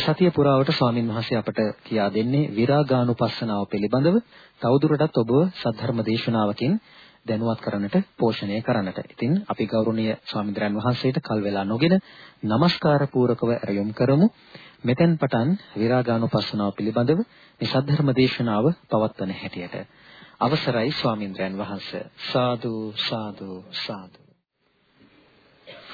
මේ සතිය පුරාවට ස්වාමින් වහන්සේ අපට කියා දෙන්නේ විරාගානුපස්සනාව පිළිබඳව තවදුරටත් ඔබව සද්ධර්ම දේශනාවකින් දැනුවත් කරන්නට පෝෂණය කරන්නට. ඉතින් අපි ගෞරවනීය ස්වාමීන් වහන්සේට කල් වේලා නොගෙන নমස්කාර පූරකව ඇරයුම් කරමු. මෙතෙන් පටන් විරාගානුපස්සනාව පිළිබඳව මේ සද්ධර්ම දේශනාව පවත්වන හැටියට අවසරයි ස්වාමීන් වහන්සේ. සාදු සාදු සාදු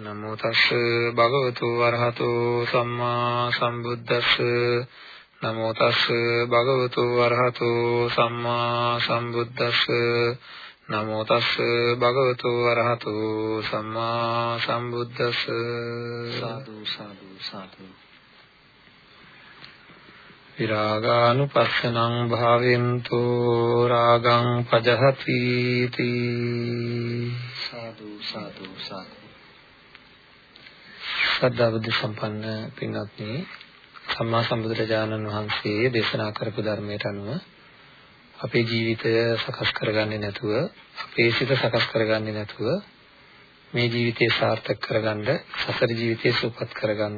නමෝ තස් භගවතු වරහතෝ සම්මා සම්බුද්දස්ස. නමෝ තස් භගවතු වරහතෝ සම්මා සම්බුද්දස්ස. නමෝ තස් භගවතු වරහතෝ සම්මා සම්බුද්දස්ස. සාදු සාදු සාදු. විරාගානුපස්සනං භාවෙන්තු රාගං පජහති තී සාදු සාදු සාදු ශ්‍රද්ධා බුද්ධ සම්පන්න පින්වත්නි සම්මා සම්බුදුරජාණන් වහන්සේ දේශනා කරපු ධර්මයට අනුව අපේ ජීවිතය සකස් කරගන්නේ නැතුව අපේ සිත සකස් කරගන්නේ නැතුව මේ ජීවිතය සාර්ථක කරගන්න සසර ජීවිතය සුවපත් කරගන්න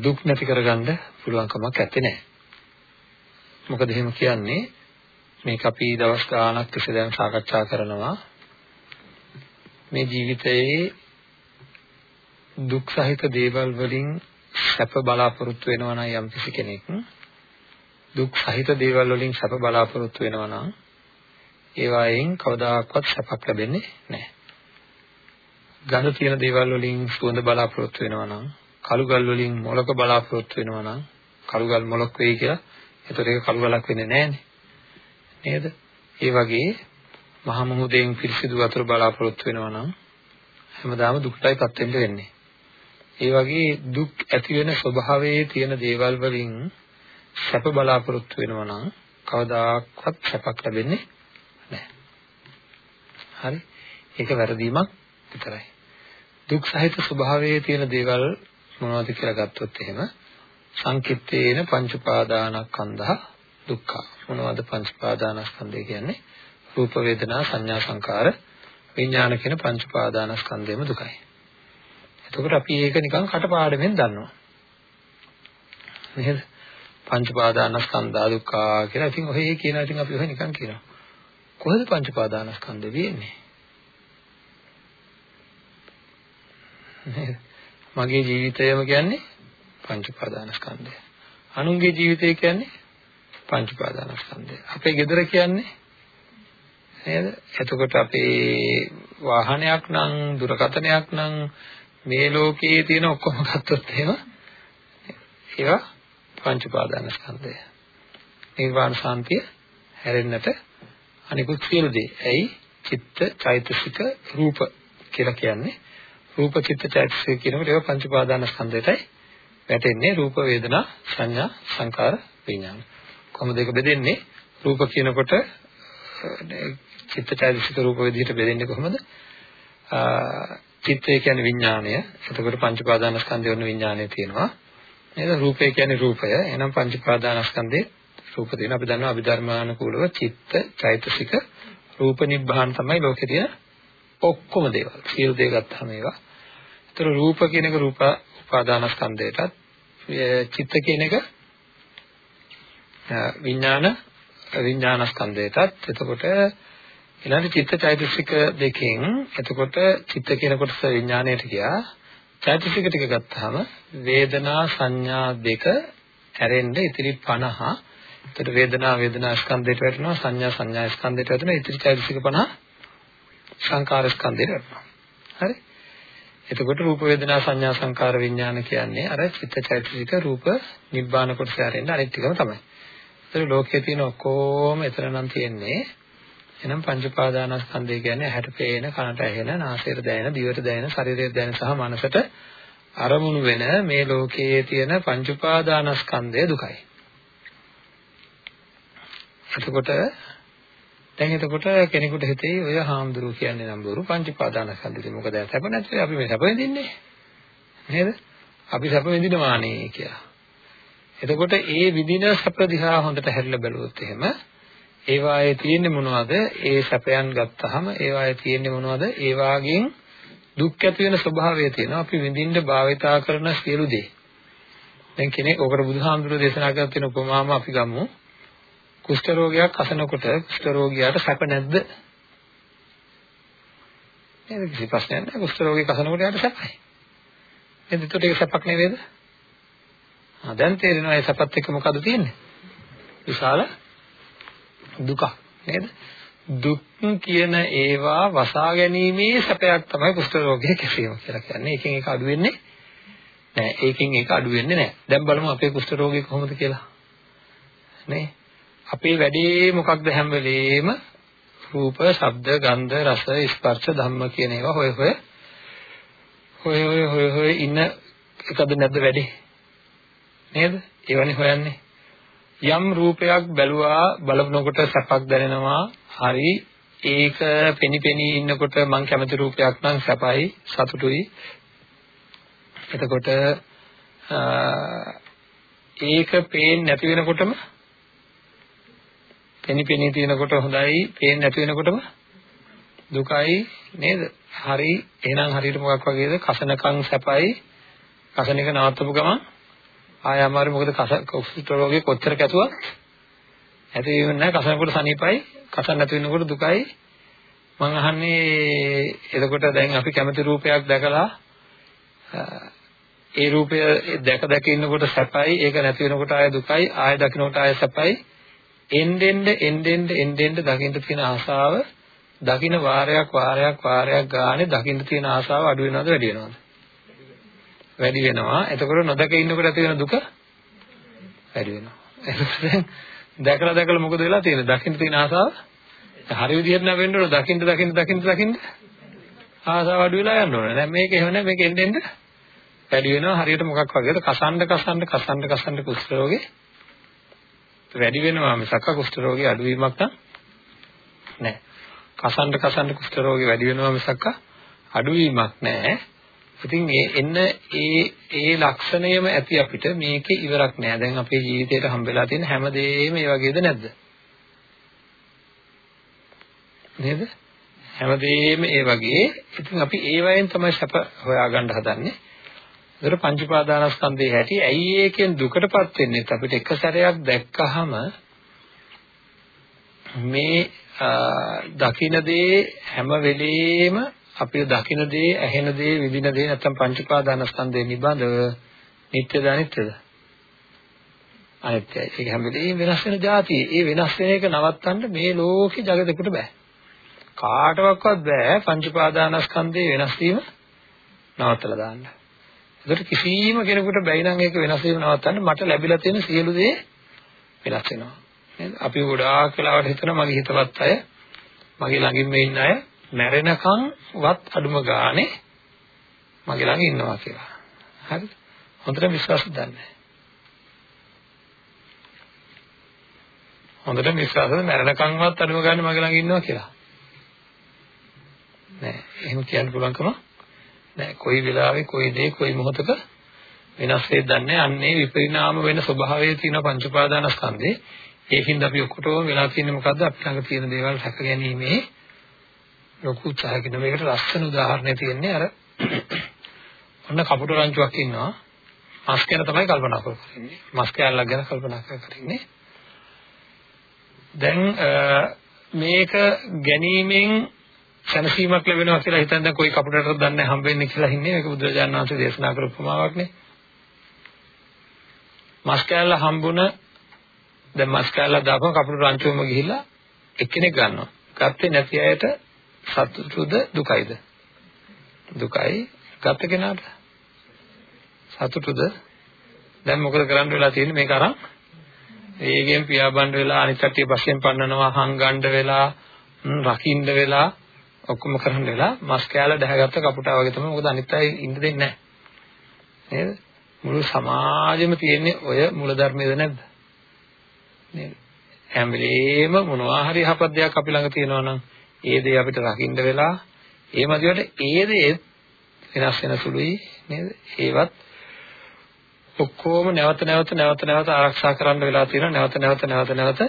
දුක් නැති කරගන්න පුළුවන් කමක් නැත්තේ නෑ. මොකද එහෙම කියන්නේ මේක අපි දවස් ගාණක් තිස්සේ දැන් සාකච්ඡා කරනවා මේ ජීවිතයේ දුක් සහිත දේවල් වලින් සැප බලාපොරොත්තු වෙනවා නම් යම්කිසි කෙනෙක් දුක් සහිත දේවල් වලින් සැප බලාපොරොත්තු වෙනවා නම් ඒ වයින් කවදාකවත් සැපක් ලැබෙන්නේ නැහැ. ගඳ තියෙන දේවල් වලින් සුවඳ බලාපොරොත්තු වෙනවා නම් කළු ගල් වලින් මොලක බලාපොරොත්තු වෙනවා නම් කළු ගල් මොලක් වෙයි කියලා එතකොට ඒක කළු ගලක් වෙන්නේ නැහනේ. නේද? ඒ වගේ මහා මුහුදෙන් පිරිසිදු වතුර බලාපොරොත්තු වෙනවා නම් හැමදාම දුකටයිපත් වෙන්න වෙන්නේ. ඒ වගේ දුක් ඇති වෙන ස්වභාවයේ තියෙන දේවල් වලින් සැප බලාපොරොත්තු වෙනවා නම් කවදාකවත් සැපක් ලැබෙන්නේ නැහැ. හරි? ඒක වැරදීමක් විතරයි. දුක් සහිත ස්වභාවයේ තියෙන දේවල් මොනවද කියලා ගත්තොත් එහෙම සංකිට්ඨේන පංච උපාදානස්කන්ධා දුක්ඛ මොනවද පංච උපාදානස්කන්ධය කියන්නේ රූප වේදනා සංඥා සංකාර විඥාන කියන පංච උපාදානස්කන්ධයම දුකයි එතකොට අපි ඒක නිකන් කටපාඩමෙන් දන්නවා. නේද? පංච පාදානස්කන්ධා දුක්ඛා කියලා. ඉතින් ඔහේ කියනවා ඉතින් අපි ඔහේ නිකන් කියනවා. කොහෙද පංච පාදානස්කන්ධය වෙන්නේ? නේද? මගේ ජීවිතයම කියන්නේ පංච පාදානස්කන්ධය. අනුන්ගේ ජීවිතය කියන්නේ පංච පාදානස්කන්ධය. අපේ ගෙදර කියන්නේ නේද? එතකොට අපේ වාහනයක් නම් දුරකථනයක් නම් මේ ලෝකයේ තියෙන ඔක්කොම ගත්තොත් එහෙම ඒවා පංච උපාදානස්කන්ධය. නිර්වාණ සාන්තිය හැරෙන්නට අනිකුත් සියලු දේ. ඇයි? චිත්ත, චෛතසික, රූප කියලා කියන්නේ. රූප, චිත්ත, චෛතසික කියනකොට ඒවා පංච උපාදානස්කන්ධයටයි වැටෙන්නේ. රූප, වේදනා, සංඥා, සංකාර, විඥාන. කොහොමද ඒක බෙදෙන්නේ? රූප කියනකොට චිත්ත, චෛතසික, රූප විදිහට බෙදෙන්නේ කොහොමද? චිත්තය කියන්නේ විඥාණය. එතකොට පංච පාදානස්කන්ධය වන විඥාණය තියෙනවා. නේද? රූපය කියන්නේ රූපය. එහෙනම් පංච පාදානස්කන්ධේ රූප තියෙනවා. අපි දන්නවා අභිධර්මානුකූලව චිත්ත, චෛතසික, රූප නිබ්බාන තමයි ලෝකේ තියෙන ඔක්කොම දේවල්. සියලු දේ ගත්තාම ඒවා. ඒතර රූප කියන එක රූප උපාදානස්කන්ධයටත් චිත්ත කියන එක විඥාන විඥානස්කන්ධයටත් එතකොට ඊළඟ චිත්ත චෛතසික දෙකෙන් එතකොට චිත්ත කියන කොටස විඥාණයට ගියා. චෛතසික ටික ගත්තාම වේදනා සංඥා දෙක ඇරෙන්න ඉතිරි 50 එතකොට වේදනා වේදනා ස්කන්ධයට වැටෙනවා සංඥා සංඥා ස්කන්ධයට වැටෙනවා ඉතිරි චෛතසික 50 සංකාර ස්කන්ධයට වැටෙනවා. හරි? එතකොට රූප වේදනා සංඥා සංකාර විඥාන කියන්නේ අර චිත්ත චෛතසික රූප නිබ්බාන කොටස ඇරෙන්න අනිත් ටිකම තමයි. ඒතර ලෝකයේ තියෙන ඔක්කොම එතන නම් තියෙන්නේ එහෙනම් පංච උපාදානස්කන්ධය කියන්නේ ඇහැට පේන, කනට ඇහෙන, නාසයට දැනෙන, දිවට දැනෙන, ශරීරයට දැනෙන සහ මනසට අරමුණු වෙන මේ ලෝකයේ තියෙන පංච උපාදානස්කන්ධය දුකයි. එතකොට දැන් එතකොට කෙනෙකුට හිතේ ඔය හාමුදුරුවෝ කියන්නේ නම් බොරු පංච උපාදානස්කන්ධය මොකද සැප නැත්නම් අපි මේ සැප විඳින්නේ නේද? අපි සැප විඳිනවානේ කියලා. එතකොට ඒ විඳින සැප දිහා හොඳට හැරිලා බැලුවොත් එහෙම ඒ වායේ තියෙන්නේ මොනවද? ඒ සැපයන් ගත්තාම ඒ වායේ තියෙන්නේ මොනවද? ඒ වාගෙන් දුක් ඇති වෙන ස්වභාවය තියෙනවා. අපි විඳින්න භාවිතා කරන සියලු දේ. දැන් කෙනෙක් ඔකට බුදුහාමුදුරුවෝ දේශනා කරලා තියෙන උපමාම අපි ගමු. කුෂ්ඨ රෝගයක් අසනකොට කුෂ්ඨ රෝගියාට සැප නැද්ද? නේද කිසි ප්‍රශ්නයක් නැහැ. කුෂ්ඨ රෝගියෙක් අසනකොට යාට සැපයි. නේද? ඒකට ඒක සැපක් නෙවෙයිද? ආ දැන් තේරෙනවා ඒ සැපත් එක්ක මොකද තියෙන්නේ? විශාල දුක නේද? දුක් කියන ඒවා වසා ගැනීමේ සැපයක් තමයි කුෂ්ඨ රෝගයේ කැසීම කියලා කියන්නේ. ඒකෙන් ඒක අඩු වෙන්නේ නෑ. ඒකෙන් ඒක අඩු වෙන්නේ නෑ. දැන් බලමු අපේ කුෂ්ඨ රෝගී කොහොමද කියලා. නේ? අපේ වැඩේ මොකක්ද හැම වෙලේම රූප, ශබ්ද, ගන්ධ, රස, ස්පර්ශ, ධම්ම කියන ඒවා හොය හොය හොය හොය හොය හොය ඉන්න එකද නැද්ද වැඩේ? නේද? ඒවනේ හොයන්නේ. යම් රූපයක් බැලුවා බලනකොට සැපක් දැනෙනවා. හරි ඒක පෙනි පෙනි ඉන්නකොට මං කැමති රූපයක් නම් සැපයි සතුටුයි. එතකොට ඒක පේන්නේ නැති වෙනකොටම පෙනි පෙනී තියෙනකොට හොඳයි පේන්නේ නැති වෙනකොටම දුකයි නේද? හරි එහෙනම් හරියට මොකක් වගේද? කසනකම් සැපයි කසන එක නවත්තපු ගමන් ආය අමාරු මොකද කස කුෂ්ඨ රෝගේ කොච්චර කැතුවත් ඇති වෙන්නේ නැහැ. කසනකොට සනීපයි. කසන නැති වෙනකොට දුකයි. මම අහන්නේ එතකොට දැන් අපි කැමති රූපයක් දැකලා ඒ රූපය දැක දැක ඉන්නකොට සැපයි. ඒක නැති වෙනකොට ආය දුකයි. ආය දකින්නකොට ආය සැපයි. එන්නෙන්ද එන්නෙන්ද එන්නෙන්ද දකින්න තියෙන ආසාව දකින්න වාරයක් වාරයක් වාරයක් ගානේ දකින්න තියෙන ආසාව අඩු වෙනවද වැඩි වෙනවද? වැඩි වෙනවා. එතකොට නොදක ඉන්නකොට ඇති වෙන දුක වැඩි වෙනවා. එතකොට දැකලා දැකලා මොකද වෙලා තියෙන්නේ? දකින්න තියෙන ආසාව හරි විදිහට නම් වෙන්න ඕන. දකින්න දකින්න දකින්න දකින්න ආසාව අඩු වෙලා යන්න ඕන. දැන් මේක එහෙම නැහැ. මේක එන්න එන්න වැඩි වෙනවා. හරියට මොකක් වගේද? කසන්න කසන්න කසන්න කසන්න කුෂ්ඨ රෝගේ වැඩි වෙනවා මිසක් කුෂ්ඨ රෝගේ අඩුවීමක් නැහැ. කසන්න කසන්න කුෂ්ඨ රෝගේ වැඩි වෙනවා මිසක් අඩුවීමක් නැහැ. ඉතින් ඒ එන්න ඒ ඒ ලක්ෂණයම ඇති අපිට මේකේ ඉවරක් නෑ. දැන් අපේ ජීවිතේට හම්බෙලා තියෙන හැම දෙයක්ම ඒ වගේද නැද්ද? නේද? හැම දෙයක්ම ඒ වගේ. ඉතින් අපි ඒ වයින් තමයි සැප හොයාගන්න හදන්නේ. ඒතර පංච උපාදානස්කන්ධයේ හැටි ඇයි ඒකෙන් දුකටපත් වෙන්නේ? අපිට එක සැරයක් දැක්කහම මේ දකින්න දේ හැම වෙලෙම අපි දකින දේ, ඇහෙන දේ, විඳින දේ නැත්තම් පංච පාදානස්කන්ධය නිබඳව නිත්‍යද අනිත්‍යද? අනිත්‍යයි. ඒක හැම වෙලෙම වෙනස් වෙන જાතිය. ඒ වෙනස් වෙන එක නවත්තන්න මේ ලෝකේ జగතෙකුට බෑ. කාටවත් බෑ පංච පාදානස්කන්ධේ වෙනස් වීම නවත්තලා දාන්න. ඒකට කිසිම කෙනෙකුට බැයි නම් ඒක වෙනස් වීම නවත්තන්න මට ලැබිලා තියෙන සියලු දේ වෙනස් වෙනවා. නේද? අපි ගොඩාක් වෙලාවට හිතනවා මගේ හිතවත් අය මගේ ළඟින් මේ ඉන්න අය මැරෙනකන් වත් අඩුම ගානේ මගේ ළඟ ඉන්නවා කියලා. හරිද? හොඳට විශ්වාසද නැහැ. හොඳට විශ්වාසද මැරෙනකන්වත් අඩුම ගානේ මගේ ළඟ ඉන්නවා කියලා. නෑ එහෙම කියන්න පුළුවන්කම නෑ කොයි වෙලාවෙ කොයි දේ කොයි මොහොතක වෙනස් වෙද්ද දන්නේ අන්නේ විපරිණාම වෙන ස්වභාවයේ තියෙන පංච උපාදානස්කන්ධේ ඒකින්ද අපි ඔක්කොටම වෙලා තියෙන්නේ මොකද්ද අපි ළඟ තියෙන දේවල් රැක ගැනීමේ ලොකු උත්සාහයකින් මේකට ලස්සන උදාහරණයක් තියෙන්නේ අර ඔන්න කපුට රංචුවක් ඉන්නවා. මස් ගැන තමයි කල්පනා කරන්නේ. මස් කෑල්ලක් ගැන කල්පනා කරන්නේ. දැන් මේක ගැනීමෙන් සැනසීමක් ලැබෙනවා කියලා හිතන දැන් કોઈ කපුටටත් දන්නේ හම්බෙන්නේ කියලා හින්නේ මේක බුදුරජාණන් වහන්සේ දේශනා කරපු උපමාවක්නේ. මස් කෑල්ල හම්බුණ දැන් මස් කෑල්ල දාපුවම කපුට රංචුවම ගිහිල්ලා එක්කෙනෙක් ගන්නවා. ගත්තේ නැති අයට සතුටුද දුකයිද? දුකයි ගත කෙනාට. සතුටුද? දැන් මොකද කරන්න වෙලා තියෙන්නේ මේක අරන් වේගයෙන් පියාඹන්න වෙලා අනිත් කට්ටිය පස්සෙන් පන්නනවා හංගන්න වෙලා රකින්න වෙලා ඔක්කොම කරන්න වෙලා මස් කෑල්ල දැහැගත්ත කපුටා වගේ තමයි මොකද අනිත් අය ඉන්න දෙන්නේ නැහැ නේද? මුළු සමාජෙම තියෙන්නේ ඔය මූල ධර්මයේද නැද්ද? නේද? හැම වෙලේම මොනවා හරි යහපත් දෙයක් අපි ළඟ තියෙනවා නම් ඒ දේ අපිට රකින්න වෙලා ඒ මදිවට ඒ දේ වෙනස් වෙන සුළුයි නේද? ඒවත් ඔක්කොම නැවත නැවත නැවත නැවත ආරක්ෂා කරන්න වෙලා තියෙනවා. නැවත නැවත නැවත නැවත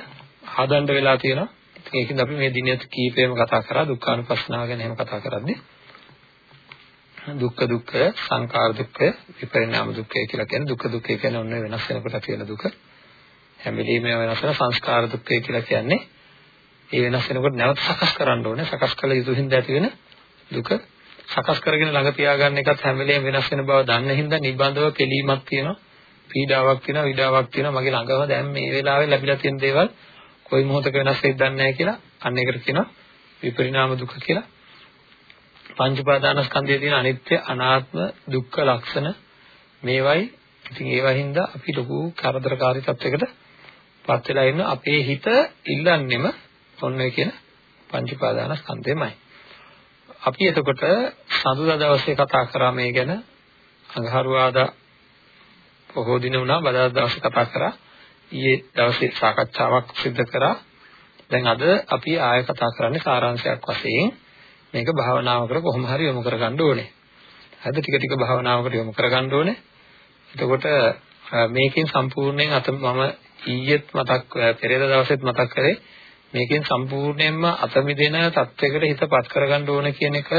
හදන්න වෙලා තියෙනවා. ඉතින් ඒකින්ද අපි මේ දිනෙත් කීපෙම කතා කරා. දුක්ඛානුපස්සනාව ගැන එහෙම කතා කරද්දී. දුක්ඛ දුක්ඛ සංකාර දුක්ඛ විපරිණාම දුක්ඛය කියලා කියන්නේ දුක්ඛ දුක්ඛය කියන්නේ ඔන්න වෙනස් වෙනකොට තියෙන දුක. හැම වෙලෙම වෙනස් වෙන සංස්කාර දුක්ඛය කියලා කියන්නේ ඒ වෙනස් වෙනකොට නැවත සකස් කරන්න ඕනේ. සකස් කළ යුතු හින්දා ඇති වෙන දුක. සකස් කරගෙන ළඟ තියාගන්න එකත් හැම වෙලෙම වෙනස් වෙන බව දන්න හින්දා නිබඳව පිළීමක් තියෙනවා. පීඩාවක් තියෙනවා විඩාවක් තියෙනවා. මගේ ළඟම දැන් මේ වෙලාවේ ලැබිලා තියෙන දේවල් කොයි මොහොතක වෙනස් වෙයිද දන්නේ නැහැ කියලා අන්න ඒකට කියනවා විපරිණාම දුක කියලා. පංච උපාදානස්කන්ධයේ තියෙන අනිත්‍ය අනාත්ම දුක්ඛ ලක්ෂණ මේවයි. ඉතින් ඒවා හින්දා අපි ලොකු කරදරකාරී තත්යකට පත් වෙලා ඉන්න අපේ හිත ඉල්ලන්නෙම ඔන්න ඔය කියන පංච උපාදානස්කන්ධෙමයි අපි එතකොට සඳුදා දවසේ කතා කරා මේ ගැන අඟහරුවාදා පොහොය දින වුණා බදාදා දවසේ කතා කරා ඊයේ දවසේ සාකච්ඡාවක් සිදු කරා දැන් අද අපි ආයෙ කතා කරන්නේ සාරාංශයක් වශයෙන් මේක භාවනාවකට කොහොම හරි යොමු කරගන්න ඕනේ. හරිද? ටික ටික භාවනාවකට යොමු කරගන්න ඕනේ. එතකොට මේකෙන් සම්පූර්ණයෙන් අත මම ඊයේත් මතක් පෙරේද දවසෙත් මතක් කරේ මේකෙන් සම්පූර්ණයෙන්ම අත මිදෙන තත්වයකට හිතපත් කරගන්න ඕන කියන එක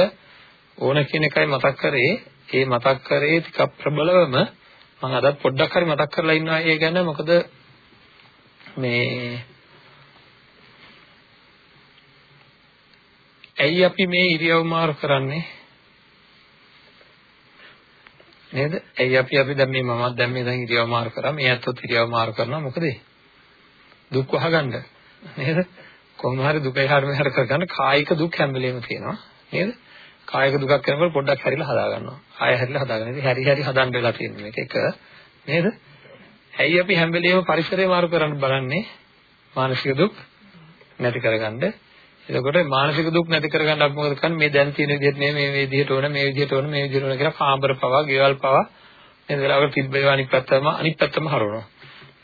ඕන කියන එකයි මතක් කරේ. ඒ මතක් කරේ ටිකක් ප්‍රබලවම මම අදත් පොඩ්ඩක් හරි මතක් කරලා ඉන්නවා ඒ ගැන මොකද මේ ඇයි අපි මේ ඉරියව් මාරු කරන්නේ නේද? ඇයි අපි අපි දැන් මේ මමත් දැන් මේ දැන් ඉරියව් මාරු කරා මේ ඇත්තොත් ඉරියව් මාරු කරනවා මොකද දුක් වහගන්න නේද? කොහොම හරි දුක එහාට මෙහාට කරගන්න කායික දුක් හැම වෙලෙම තියෙනවා නේද? කායික දුකක් කරනකොට පොඩ්ඩක් හැරිලා හදා ගන්නවා. ආය හැරිලා හදා ගන්න. ඉතින් හැරි හැරි හදන්න වෙලා තියෙන මේක එක නේද? ඇයි අපි හැම වෙලෙම පරිසරය මාරු කරන්න බලන්නේ? මානසික දුක් නැති කරගන්න. එතකොට මානසික දුක් නැති කරගන්න අපි මොකද කරන්නේ? මේ දැන් තියෙන විදිහට නෙමෙයි මේ විදිහට ඕන, මේ විදිහට ඕන, මේ විදිහට ඕන කියලා කාමර පවා, ගෙවල් පවා නේද? වෙලාවකට තිබ්බ ඒවා අනිත් පැත්තම අනිත් පැත්තම හරවනවා.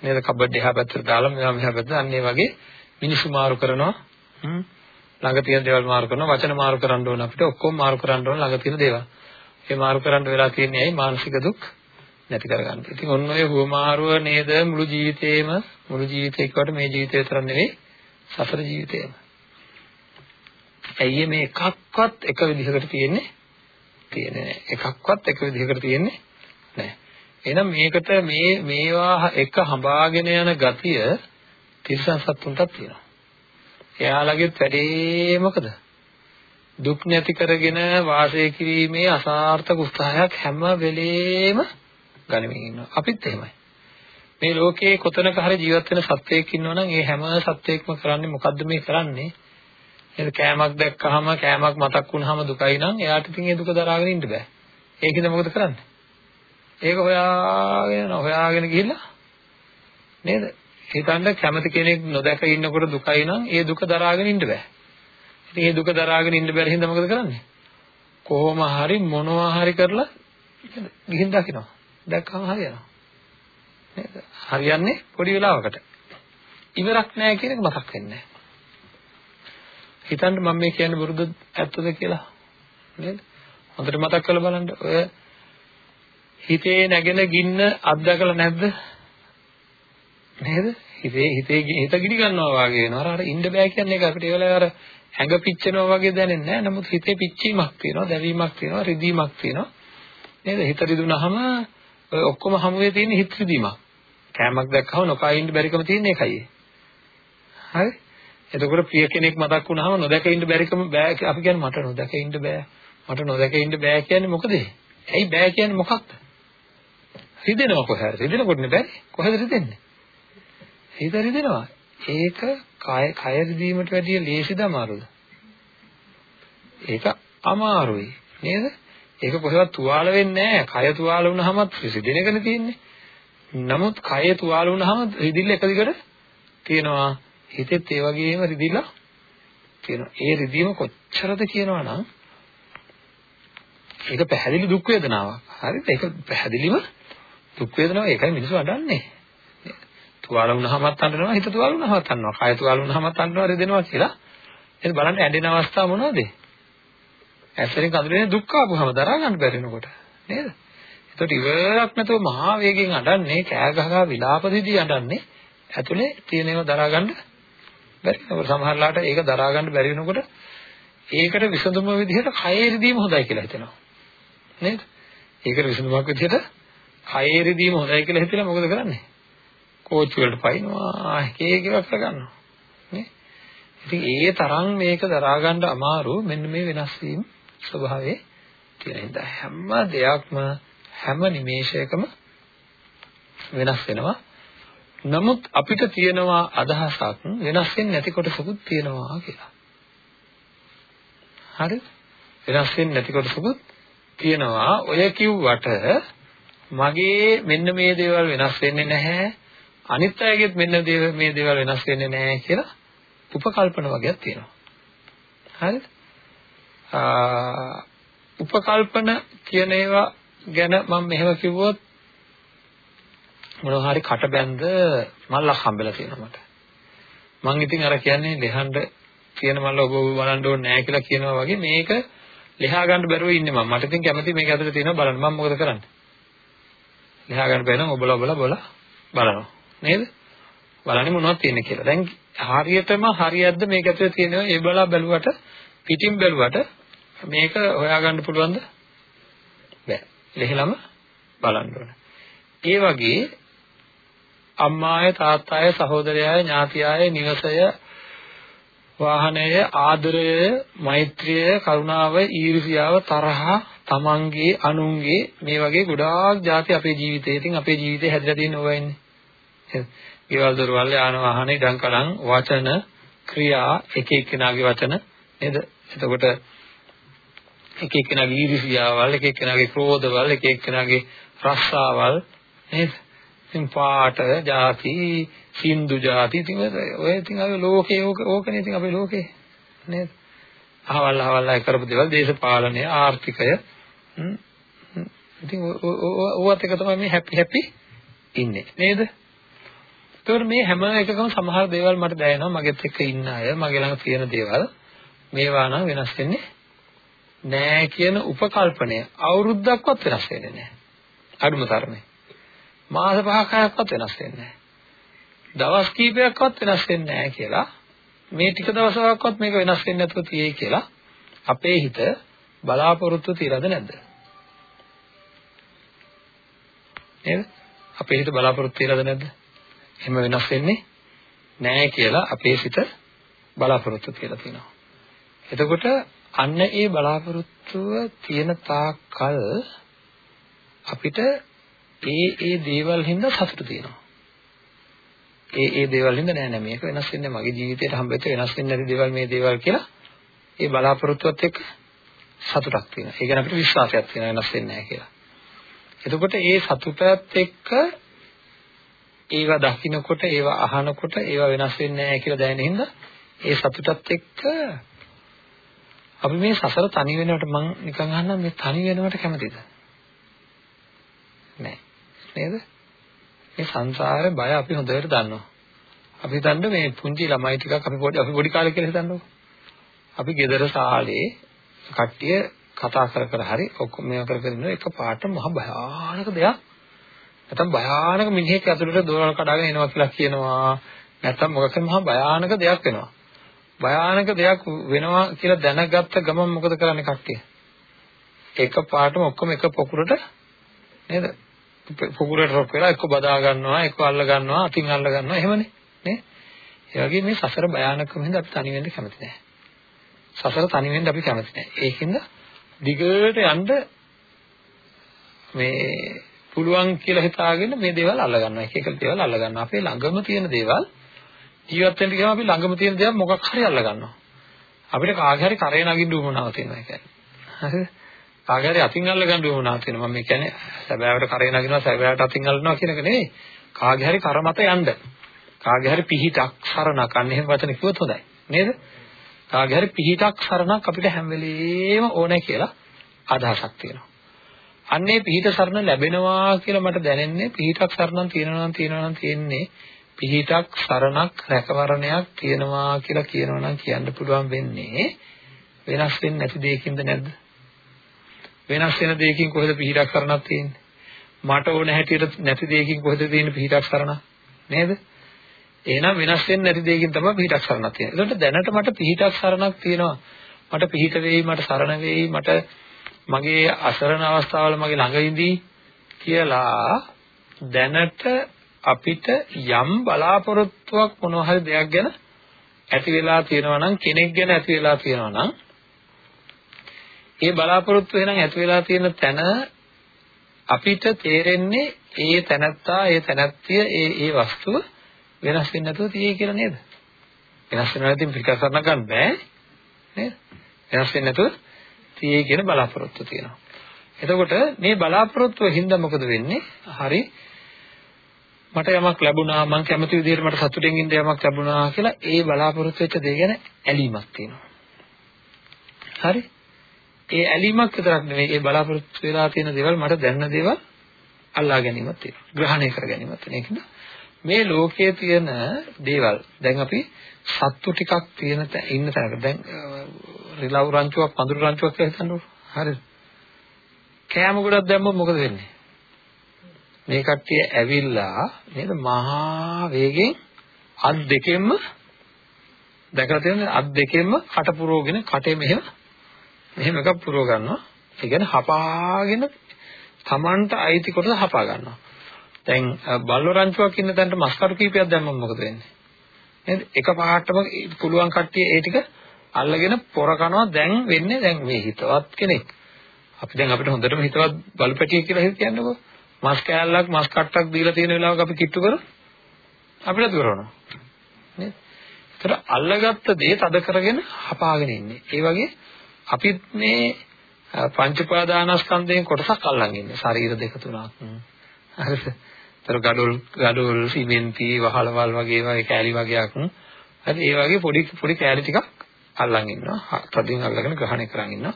නේද? කබඩ් එහා පැත්තට දාලා මෙහා මෙහා පැත්තට අන්න ඒ වගේ මිනිස්සු මාරු කරනවා. හ්ම්. ළඟ තියෙන දේවල් මාරු කරනවා, වචන මාරු කරන්න ඕන අපිට ඔක්කොම මාරු කරන්න ඕන ළඟ තියෙන දේවල්. ඒ මාරු කරන්න වෙලා තියෙන්නේ ඇයි? මානසික දුක් නැති කරගන්න. ඉතින් ඔන්න ඔය හුවමාරුව නේද මුළු ජීවිතේම මුළු ජීවිතේකට මේ ජීවිතය විතර නෙවෙයි සසර ජීවිතේම. ඇයි මේ එකක්වත් එක විදිහකට තියෙන්නේ? තියෙන්නේ නැහැ. එකක්වත් එක විදිහකට තියෙන්නේ නැහැ. එහෙනම් මේකට මේ මේවා එක හඹාගෙන යන ගතිය තිරසන් සත්තුන්ටත් තියෙනවා. එයාලගේ වැඩේ මොකද? දුක් නැති කරගෙන වාසය කිරීමේ අසාර්ථක උත්සාහයක් හැම වෙලේම ගනිමින් ඉන්නවා. අපිත් එහෙමයි. මේ ලෝකේ කොතනක හරි ජීවත් වෙන සත්වයෙක් ඉන්නවා නම් ඒ හැම සත්වයෙක්ම කරන්නේ මොකද්ද මේ කරන්නේ? එහෙනම් කෑමක් දැක්කහම කෑමක් මතක් වුනහම දුකයි නම් එයාට ඉතින් ඒ දුක දරාගෙන ඉන්න බෑ. ඒකෙන්ද මොකද කරන්නේ? ඒක හොයාගෙන හොයාගෙන ගිහිල්ලා නේද? හිතන්න කැමති කෙනෙක් නොදැක ඉන්නකොට දුකයි නම් ඒ දුක දරාගෙන ඉන්න බෑ. ඉතින් ඒ දුක දරාගෙන ඉන්න බැරි හින්දා මොකද කරන්නේ? කොහොම හරි මොනවා හරි කරලා ගිහින් දකිනවා. දැක්කම හරියනවා. නේද? හරියන්නේ පොඩි වෙලාවකට. ඉවරක් නැහැ කියන එක මතක් වෙන්නේ නැහැ. හිතන්න මම මේ කියන්නේ බුරුද ඇත්තද කියලා. නේද? හොඳට මතක් කරලා බලන්න. ඔය හිතේ නැගෙන ගින්න අත්දකලා නැද්ද? නේද? හිතේ හිතේ හිත ගිනි ගන්නවා වගේ වෙනවා. අර ඉන්න බෑ කියන්නේ ඒක අපිට ඒ වෙලාවේ අර ඇඟ පිච්චෙනවා වගේ දැනෙන්නේ නැහැ. නමුත් හිතේ පිච්චීමක් තියෙනවා, දැවීමක් තියෙනවා, රිදීමක් තියෙනවා. නේද? හිත රිදුනහම ඔය ඔක්කොම හමුවේ තියෙන හිත රිදීමක්. කෑමක් දැක්කම නොකා ඉන්න බැරිකම තියෙන එකයි. හරි? එතකොට ප්‍රිය කෙනෙක් මතක් වුණාම නොදැක ඉන්න බැරිකම බෑ අපි කියන්නේ මට නොදැක ඉන්න බෑ. මට නොදැක ඉන්න බෑ කියන්නේ මොකද? ඇයි බෑ කියන්නේ මොකක්ද? රිදෙනවා කොහේ? රිදෙනකොට නේ බෑ. කොහෙද රිදෙන්නේ? හිත රිදෙනවා. ඒක කය කය රිදීමට වැඩිය ලේසිද අමාරුද? ඒක අමාරුයි. නේද? ඒක කොහෙවත් තුවාල වෙන්නේ නැහැ. කය තුවාල වුණාම රිදෙන එකනේ තියෙන්නේ. නමුත් කය තුවාල වුණාම රිදිල්ල එක දිගට තියෙනවා. හිතෙත් ඒ වගේම රිදිලා තියෙනවා. ඒ රිදීම කොච්චරද කියනවනම් ඒක පැහැදිලි දුක් වේදනාවක්. හරිද? ඒක පැහැදිලිව දුක් වේදනාව ඒකයි මිනිස්සු අඬන්නේ. තුවාල වුණාමත් අඬනවා, හිත තුවාල වුණාමත් අඬනවා, කය තුවාල වුණාමත් අඬනවා රෙදෙනවා කියලා. එහෙනම් බලන්න ඇඬෙන අවස්ථාව මොනවද? ඇස්සෙන් කඳුලේ දුක් ආපුවම දරා ගන්න බැරි වෙනකොට නේද? එතකොට ඉවරක් නැතුව මහා වේගෙන් අඬන්නේ, කෑ ගහලා විලාප දිදී අඬන්නේ ඇතුලේ තියෙනව දරා ගන්න බැරි වෙනකොට සමහරලාට ඒක දරා ගන්න බැරි වෙනකොට ඒකට විසඳුම විදිහට කයේ රිදීම හොඳයි කියලා හිතෙනවා. නේද? ඒකට විසඳුමක් විදිහට කයේ රිදීම හොඳයි කියලා හිතලා මොකද කරන්නේ? කෝච්චි වලට පයින්නවා, එක එක ඒවා කරගන්නවා. නේ? ඉතින් ඒ තරම් මේක දරා ගන්න අමාරු මෙන්න මේ වෙනස් වීම ස්වභාවයේ තියෙන හින්දා හැම දෙයක්ම හැම නිමේෂයකම වෙනස් වෙනවා. නමුත් අපිට තියෙනවා අදහසක් වෙනස් වෙන්නේ නැති කොටසකුත් තියෙනවා කියලා. හරි? වෙනස් වෙන්නේ නැති කොටසකුත් තියෙනවා. ඔය කිව්වට මගේ මෙන්න මේ දේවල් වෙනස් වෙන්නේ නැහැ. අනිත් අයගෙත් මෙන්න මේ දේවල් වෙනස් වෙන්නේ නැහැ කියලා උපකල්පන වගේක් තියෙනවා. හරිද? උපකල්පන කියන ඒවා ගැන මම මෙහෙම කිව්වොත් මොනවා හරි කටබැඳ මල්ලක් හම්බෙලා තියෙනවා මට. මං ඉතින් අර කියන්නේ ලෙහඬ තියෙන මල්ල ඔබ බලන්න ඕනේ නැහැ කියලා කියනවා වගේ මේක ලෙහා ගන්න බැරුව ඉන්නේ මම. මට ඉතින් කැමති මේක ඇතුලේ තියෙනවා බලන්න. මම මොකද කරන්නේ? ලෙහා ගන්න බැහැ නම් ඔබලා ඔබලා බලා බලනවා. නේද? බලන්නේ මොනවද තියෙන්නේ කියලා. දැන් හරියටම හරියක්ද මේක ඇතුලේ තියෙනවා ඒ බලා බැලුවට පිටින් බැලුවට මේක හොයාගන්න පුළුවන්ද? බැහැ. ලෙහෙලම බලන්න ඕන. ඒ වගේ අම්මාය තාත්තාය සහෝදරයාය ඥාතියාය නිවසය වාහනය ආදරය මෛත්‍රිය කරුණාව ඊර්ෂියාව තරහ තමන්ගේ අනුන්ගේ මේ වගේ ගොඩාක් જાති අපේ ජීවිතේ ඉතින් අපේ ජීවිතේ හැදිලා තියෙන ඕවා ඉන්නේ. ගෙවල් දොරවල් යාන වාහන ඉඩම් කලං වචන ක්‍රියා එක එක්කෙනාගේ වචන නේද? එතකොට එක එක්කෙනාගේ ඊර්ෂියාවල් එක එක්කෙනාගේ ක්‍රෝධවල් එක එක්කෙනාගේ රස්සාවල් නේද? ඉතින් පාට, ಜಾති, සින්දු ಜಾති ඉතින් ඔය ඉතින් අපි ලෝකේ ඕක ඕකනේ ඉතින් අපේ ලෝකේ නේද? අහවල් අහවල් අය කරපු දේවල් දේශපාලනය, ආර්ථිකය ඉතින් ඕවත් එක තමයි මේ හැපි හැපි ඉන්නේ නේද? ඒතකොට මේ හැම එකකම සමහර දේවල් මට දැනෙනවා මගෙත් එක්ක ඉන්න අය මගේ ළඟ තියෙන දේවල් මේවා නම් වෙනස් වෙන්නේ නෑ කියන උපකල්පනය අවුරුද්දක්වත් වෙනස් වෙන්නේ නෑ. අඩුම තරමේ. මාස පහක් හයක්වත් වෙනස් වෙන්නේ නැහැ. දවස් කීපයක්වත් වෙනස් වෙන්නේ නැහැ කියලා මේ ටික දවසකවත් මේක වෙනස් වෙන්නේ නැතුව තියෙයි කියලා අපේ හිත බලාපොරොත්තු තියලාද නැද්ද? නේද? අපේ හිත බලාපොරොත්තු තියලාද නැද්ද? එහෙම වෙනස් වෙන්නේ නැහැ කියලා අපේ සිත බලාපොරොත්තු තියලා තියෙනවා. එතකොට අන්න ඒ බලාපොරොත්තුව තියෙන තාක් කල් අපිට ඒ ඒ දේවල් හින්දා සතුට තියෙනවා. ඒ ඒ දේවල් හින්දා නෑ නෑ මේක වෙනස් වෙන්නේ මගේ ජීවිතේට හම්බෙච්ච වෙනස් වෙන්නේ නැති දේවල් මේ දේවල් කියලා ඒ බලාපොරොත්තුවත් එක්ක සතුටක් තියෙනවා. ඒ කියන්නේ අපිට විශ්වාසයක් තියෙනවා වෙනස් වෙන්නේ නැහැ කියලා. එතකොට ඒ සතුටත් එක්ක ඒවා දකින්නකොට ඒවා අහනකොට ඒවා වෙනස් වෙන්නේ නැහැ කියලා දැනෙන හින්දා ඒ සතුටත් එක්ක අපි මේ සසර තනි වෙනවට මං නිකන් අහන්නම් මේ තනි වෙනවට කැමතිද? නෑ. නේද? මේ සංසාරේ බය අපි හොඳට දන්නවා. අපි හිතන්නේ මේ පුංචි ළමයි ටිකක් අපි පොඩි අපි පොඩි කාලේ කියලා හිතන්නකෝ. අපි ගෙදර සාලේ කට්ටිය කතා කර කර හරි ඔක්කොම මේවා කර කර ඉන්න එක පාට මහ භයානක දෙයක්. නැත්නම් භයානක මිනිහෙක් ඇතුළට දොරවල් කඩාගෙන එනවා කියලා කියනවා. නැත්නම් මොකක්ද මහ භයානක දෙයක් වෙනවා. භයානක දෙයක් වෙනවා කියලා දැනගත්ත ගමන් මොකද කරන්නේ කට්ටිය? එක පාටම ඔක්කොම එක පොකුරට නේද? පොකුරට රොක් වෙලා එක්ක බදා ගන්නවා එක්ක අල්ල ගන්නවා අතින් අල්ල ගන්නවා එහෙමනේ නේ ඒ වගේ මේ සසර භයානකම හින්දා අපි තනි වෙන්න කැමති නැහැ සසර තනි වෙන්න අපි කැමති නැහැ ඒකින්ද දිගට යන්න මේ පුළුවන් කියලා හිතාගෙන මේ දේවල් අල්ල ගන්නවා එක එක දේවල් අල්ල ගන්නවා අපේ ළඟම තියෙන දේවල් ජීවත් වෙන්න ගියාම අපි ළඟම තියෙන දේවල් මොකක් හරි අල්ල ගන්නවා අපිට කාගේ හරි කරේ නගින්න උවමනාවක් තියෙනවා ඒ කියන්නේ. හරිද කාගේ අතින් අල්ල ගන්න උවමනාවක් තියෙනවා. මම කියන්නේ සැබෑවට කරේ නගිනවා සැබෑවට අතින් අල්ලනවා කියන එක නෙවෙයි. කාගේ හරි කර මත යන්න. කාගේ හරි පිහිටක් සරණක්. අන්න එහෙම වචන කිව්වොත් හොඳයි. නේද? කාගේ හරි පිහිටක් සරණක් අපිට හැම වෙලෙම ඕනේ කියලා අදහසක් තියෙනවා. අන්නේ පිහිට සරණ ලැබෙනවා කියලා මට දැනෙන්නේ පිහිටක් සරණක් තියෙනවා නම් තියෙනවා නම් තියෙන්නේ පිහිටක් සරණක් රැකවරණයක් තියෙනවා කියලා කියනවා නම් කියන්න පුළුවන් වෙන්නේ වෙනස් වෙන්නේ නැති දෙයකින්ද නැද්ද? වෙනස් වෙන දෙයකින් කොහෙද පිහිටක් සරණක් තියෙන්නේ? මට ඕන හැටියට නැති දෙයකින් කොහෙද තියෙන්නේ පිහිටක් සරණක්? නේද? එහෙනම් වෙනස් වෙන්නේ නැති දෙයකින් තමයි පිහිටක් සරණක් තියෙන්නේ. ඒකට දැනට මට පිහිටක් සරණක් තියෙනවා. මට පිහිට වෙයි, මට සරණ වෙයි, මට මගේ අසරණ අවස්ථාවල මගේ ළඟ ඉඳී කියලා දැනට අපිට යම් බලාපොරොත්තුවක් මොනවා හරි දෙයක් ගැන ඇති වෙලා තියෙනවා නම් කෙනෙක් ගැන ඇති වෙලා තියෙනවා නම් ඒ බලාපොරොත්තු එහෙනම් ඇති වෙලා තියෙන තැන අපිට තේරෙන්නේ ඒ තැනත්තා ඒ තැනැත්තිය ඒ ඒ වස්තුව වෙනස් වෙන්නේ නැතුව තියෙයි කියලා නේද? වෙනස් වෙනවා ඉතින් පිටකසන්න ගන්න බෑ නේද? වෙනස් වෙන්නේ නැතුව තියෙයි කියන බලාපොරොත්තු තියෙනවා. එතකොට මේ බලාපොරොත්තුව හින්දා මොකද වෙන්නේ? හරි මට යමක් ලැබුණා මං කැමති විදිහට මට සතුටින් ඉන්න යමක් ලැබුණා කියලා ඒ බලාපොරොත්තු වෙච්ච දේ ගැන ඇලීමක් තියෙනවා. හරි? ඒ ඇලීමක් විතරක් නෙවෙයි ඒ බලාපොරොත්තු වෙලා තියෙන දේවල් මට දැනන දේවල් අල්ලා ගැනීමක් තියෙනවා. ග්‍රහණය කර ගැනීමක් තියෙනවා. මේ ලෝකයේ තියෙන දේවල් දැන් අපි සත්තු ටිකක් තියෙන ඉන්න තැනක. දැන් රිලව් රංචුවක් පඳුරු රංචුවක් කියලා හිතන්නකො හරිද කෑම ගොඩක් දැම්මොත් මොකද වෙන්නේ? මේ කට්ටිය ඇවිල්ලා නේද මහා වේගෙන් අත් දෙකෙන්ම දැකලා තියෙනද අත් දෙකෙන්ම කට පුරවගෙන කටේ මෙහෙම මෙහෙම එකක් පුරව ගන්නවා. ඒ කියන්නේ හපාගෙන Tamanට අයිති කොටස හපා ගන්නවා. දැන් බල්ල රංචුවක් ඉන්න තැනට මස් කටු කීපයක් දැම්මම මොකද වෙන්නේ නේද? එක පාටම පුළුවන් කට්ටිය ඒ ටික අල්ලගෙන පොර කනවා. දැන් වෙන්නේ දැන් මේ හිතවත් කෙනෙක්. අපි දැන් අපිට හොඳටම හිතවත් බලු පැටියෙක් කියලා හිතන්නකෝ මස් කෑල්ලක් මස් කට්ටක් දීලා තියෙන වෙලාවක අපි කිට්ටු කර අපිට දුරවනවා නේද? ඒතර අල්ලගත්ත දේ තද කරගෙන හපාගෙන ඉන්නේ. ඒ වගේ අපිත් මේ පංච උපාදානස්කන්ධයෙන් කොටසක් අල්ලන් ඉන්නේ. ශරීර දෙක තුනක්. හරිද? ඒතර gadol gadol සිමෙන්ති වහලවල් වගේ ඒවා කෑලි වගේක්. හරි ඒ වගේ පොඩි පොඩි කෑලි ටිකක් අල්ලන් ඉන්නවා. තදින් අල්ලගෙන ග්‍රහණය කරන් ඉන්නවා.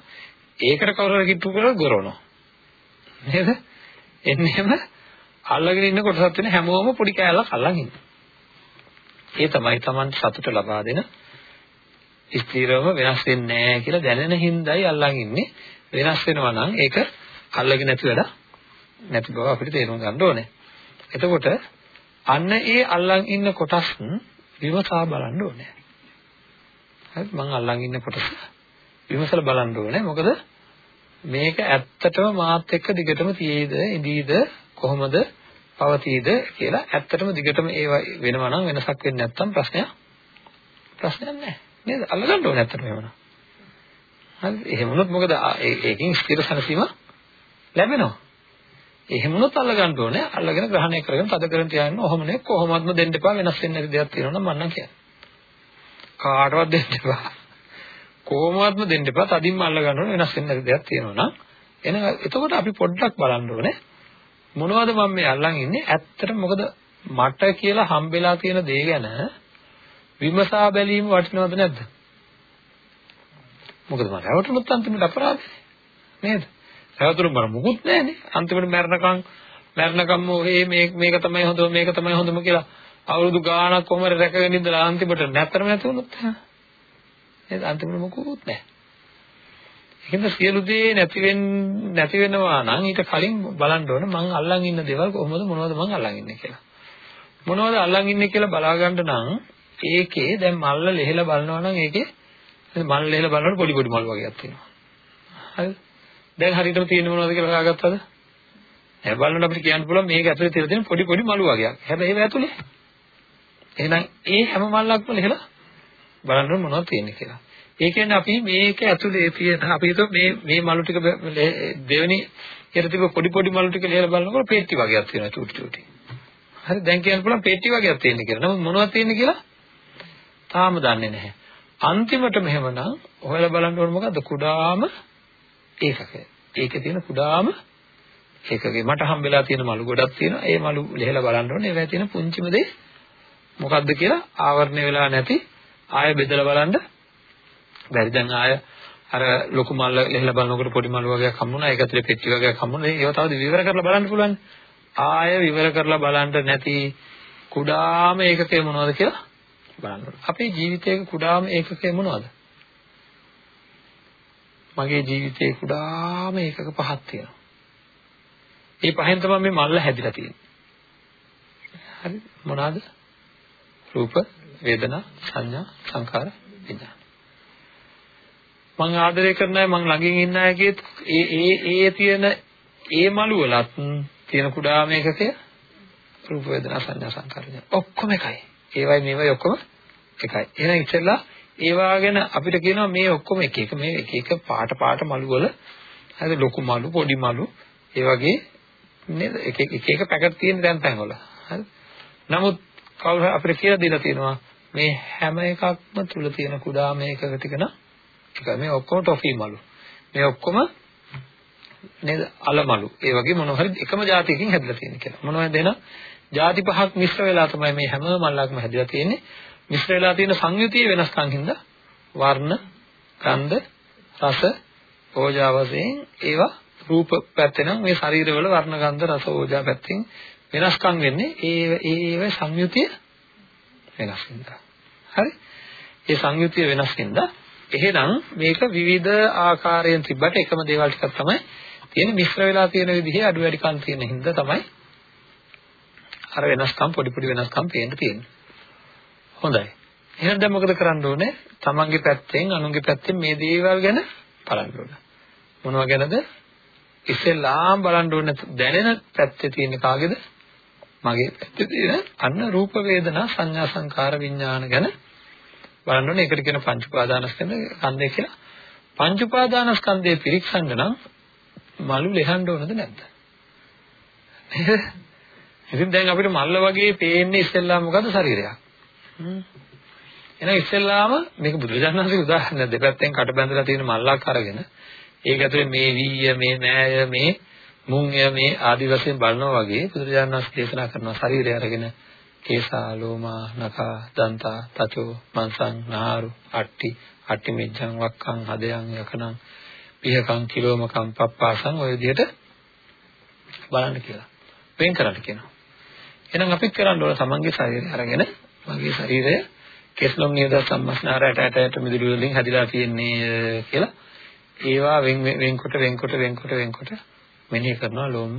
ඒකට කවුරු හරි කිට්ටු කරලා ගොරවනවා. නේද? එන්නේම අල්ලගෙන ඉන්න කොටසක් වෙන හැමෝම පොඩි කෑල්ලක් අල්ලන් ඉන්නවා. ඒ තමයි Taman සතුට ලබා දෙන ස්ථිරව වෙනස් වෙන්නේ නැහැ කියලා දැනෙන හින්දායි අල්ලන් ඉන්නේ. වෙනස් වෙනවා නම් ඒක අල්ලගෙන නැති වැඩ නැති බව අපිට තේරුම් ගන්න ඕනේ. එතකොට අන්න ඒ අල්ලන් ඉන්න කොටස් විමසා බලන්න ඕනේ. හරි මම අල්ලන් ඉන්න කොටස විමසලා බලන්න ඕනේ. මොකද මේක ඇත්තටම මාත් එක්ක දිගටම තියේද ඉදීද කොහොමද පවතීද කියලා ඇත්තටම දිගටම ඒ වෙනවා නම් වෙනසක් වෙන්නේ නැත්නම් ප්‍රශ්නයක් ප්‍රශ්නයක් නැහැ. නේද? අල්ලගන්න ඕනේ ඇත්තටම එහෙමනම්. හරි එහෙම වුණොත් මොකද ඒකෙන් ස්ථිර සනසීම ලැබෙනවා. එහෙම වුණොත් අල්ල ගන්න ඕනේ. අල්ලගෙන ග්‍රහණය කරගෙන තද කරගෙන තියාගෙන ඔහොම නේ කොහොමත්ම දෙන්න එපා වෙනස් වෙන්නේ නැති දෙයක් තියෙනවා නම් මන්නම් කියන්නේ. කාටවත් දෙන්න එපා. කොහොමත්ම දෙන්න එපා. තදින්ම අල්ල ගන්න ඕනේ වෙනස් වෙන්නේ නැති දෙයක් තියෙනවා නම්. එන එතකොට අපි පොඩ්ඩක් බලන්න ඕනේ. මොනවද මම මේ අල්ලන් ඉන්නේ? ඇත්තටම මොකද මට කියලා හම්බෙලා තියෙන දේ ගැන විමසා බැලීම වටිනවද නැද්ද? මොකද මම රැවටුනොත් අන්තිමට අපරාධනේ. නේද? හැවතුරු මර මුකුත් නැහැනේ. අන්තිමට මැරණකම් මැරණකම් ඔහේ මේක තමයි හොඳම මේක තමයි හොඳම කියලා අවුරුදු ගාණක් කොහමද රැකගෙන ඉඳලා අන්තිමට නැතරම නැති වුණොත් නේද අන්තිමට මුකුත් නැහැ. ඒකෙන්ද සියලු දේ නැති වෙන්න නැති වෙනවා නම් ඊට කලින් බලන්න ඕනේ මං අල්ලන් ඉන්න දේවල් කොහොමද මොනවද මං අල්ලන් ඉන්නේ කියලා. මොනවද අල්ලන් ඉන්නේ කියලා බලා ගන්න නම් ඒකේ දැන් මල්ල ලෙහෙලා බලනවා නම් ඒකේ මල් ලෙහෙලා බලනකොට පොඩි පොඩි මල් වගේක් තියෙනවා. හරිද? දැන් හරියටම තියෙන්නේ මොනවද කියලා හොයාගත්තද? දැන් බලන්න අපිට කියන්න පුළුවන් මේක ඇතුලේ තියෙන තියෙන පොඩි පොඩි මලු වගේක්. හැබැයි ඒව ඇතුලේ. එහෙනම් ඒ හැම මල්ලක්ම ලෙහලා බලන්න මොනවද තියෙන්නේ කියලා. ඒ කියන්නේ අපි මේක ඇතුලේ තියෙන අපි හිතුව මේ මේ මලු ටික දෙවෙනි ඉර තිබ්බ පොඩි පොඩි මලු ටික ලෙහලා බලනකොට පෙට්ටි වගේක් තියෙනවා චූටි චූටි. හරි දැන් කියන්න පුළුවන් පෙට්ටි වගේක් තියෙන්නේ කියලා. නමුත් මොනවද තියෙන්නේ කියලා තාම දන්නේ නැහැ. අන්තිමට මෙහෙමනම් ඔයාලා බලන්න ඕන මොකද්ද? කුඩාම ඒකකය. ඒකේ තියෙන කුඩාම ඒකකේ මට හම්බෙලා තියෙන මලු ගොඩක් තියෙනවා. ඒ මලු ලෙහලා බලන්න ඕනේ. ඒවැය තියෙන පුංචිම දේ මොකද්ද කියලා ආවරණය වෙලා නැති ආය බෙදලා බලන්න බැරි දැන් ආය අර ලොකු මල්ල ලෙහලා බලනකොට පොඩි මල් වගේක් හම්බුණා. ඒක ඇතුලේ පෙට්ටි වගේක් හම්බුණා. ඒව තවද විවර කරලා බලන්න පුළුවන්. ආය විවර කරලා බලන්න නැති කුඩාම ඒකකය මොනවද කියලා බලන්න ඕනේ. අපේ ජීවිතයේ කුඩාම ඒකකය මොනවද? මගේ ජීවිතයේ කුඩාම ඒකක පහක් තියෙනවා. ඒ පහෙන් තමයි මේ මල්ල හැදිලා තියෙන්නේ. හරි මොනවාද? රූප, වේදනා, සංඥා, සංකාර, විඥාන. මං ආදරය කරන අය මං ළඟින් ඉන්න අයගේ ඒ ඒ ඒ තියෙන ඒ මළු වලත් තියෙන කුඩාම ඒකකය රූප වේදනා සංඥා සංකාර විඥාන. ඔක්කොම එකයි. ඒවයි මේවයි ඔක්කොම එකයි. එහෙනම් ඉතින්ලා ඒවා ගැන අපිට කියනවා මේ ඔක්කොම එක එක මේ එක එක පාට පාට මළු වල හරි ලොකු මළු පොඩි මළු ඒ වගේ නේද? එක එක එක පැකට් තියෙන දැන් තැන් වල. හරි? නමුත් කවුරු අපිට කියලා දීලා තියෙනවා මේ හැම එකක්ම තුල තියෙන කුඩා මේකක ටික න එක මේ ඔක්කොම ටොෆි මලු මේ ඔක්කොම නේද? අල මලු ඒ වගේ මොන හරි එකම જાතියකින් හැදලා තියෙන කියලා මොනවද දෙන ಜಾති පහක් මිශ්‍ර වෙලා තමයි මේ හැම මල්ලක්ම හැදලා තියෙන්නේ. මිශ්‍ර වෙලා තියෙන සංයුතිය වෙනස්කම් හින්දා වර්ණ ගන්ධ රස ඕජා වශයෙන් ඒවා රූප පැත්තේ නම් මේ ශරීරවල වර්ණ ගන්ධ රස ඕජා පැත්තෙන් වෙනස්කම් වෙන්නේ ඒ ඒ සංයුතිය වෙනස් වෙනවා. හරි? ඒ සංයුතිය වෙනස් වෙනදා එහෙනම් මේක විවිධ ආකාරයෙන් තිබ්බට එකම දේවල් ටිකක් තමයි තියෙන්නේ මිශ්‍ර වෙලා තියෙන විදිහේ අඩු වැඩිකම් තියෙන හින්දා තමයි අර වෙනස්කම් පොඩි පොඩි වෙනස්කම් පේන්න තියෙන්නේ. හොඳයි. එහෙනම් දැන් මොකද කරන්න ඕනේ? තමන්ගේ පැත්තෙන් අනුන්ගේ පැත්තෙන් මේ දේවල් ගැන බලන්න ඕනේ. මොනවා ගැනද? ඉස්සෙල්ලාම බලන්න ඕනේ දැනෙන පැත්තේ තියෙන කාගේද? මගේ පැත්තේ තියෙන අන්න රූප වේදනා සංඥා සංකාර විඥාන ගැන බලන්න ඕනේ. ඒකට කියන පංච උපාදානස්කන්ධ කන්දේ කියලා. පංච උපාදානස්කන්ධයේ පිරික්සන්න නම් මලු ලෙහන්න ඕනද නැද්ද? නේද? ඉතින් දැන් අපිට මල්ල වගේ පේන්නේ ඉස්සෙල්ලාම මොකද්ද ශරීරයක්. එහෙනම් ඉස්සෙල්ලාම මේක බුදුරජාණන් වහන්සේ උදාහරණ දෙපැත්තෙන් කට බැඳලා තියෙන මල්ලක් අරගෙන ඒක ඇතුලේ මේ වීය මේ නෑය මේ මුංය මේ ආදි වශයෙන් බලනවා වගේ බුදුරජාණන් වහන්සේ දේශනා කරන ශරීරය අරගෙන කේසා ලෝමා නඛා දන්තා තචෝ මංසං නාරු අට්ටි අට්ටි මෙජ්ජං වක්කං හදයන් යකනං පිහකං කිලෝමකං පප්පාසං ඔය විදිහට බලන්න කියලා. වෙන් කරන්න කියනවා. එහෙනම් අපිත් කරන්න ඕන තමන්ගේ ශරීරය අරගෙන මගේ ශරීරය. කෙස්ලොම් නියද සම්මස්නාර ඇට ඇට ඇට මිදුළු වලින් හැදිලා තියෙන්නේ කියලා. ඒවා වෙන් වෙන්කොට වෙන්කොට වෙන්කොට වෙන්කොට මෙනෙහි කරනවා. ලොම්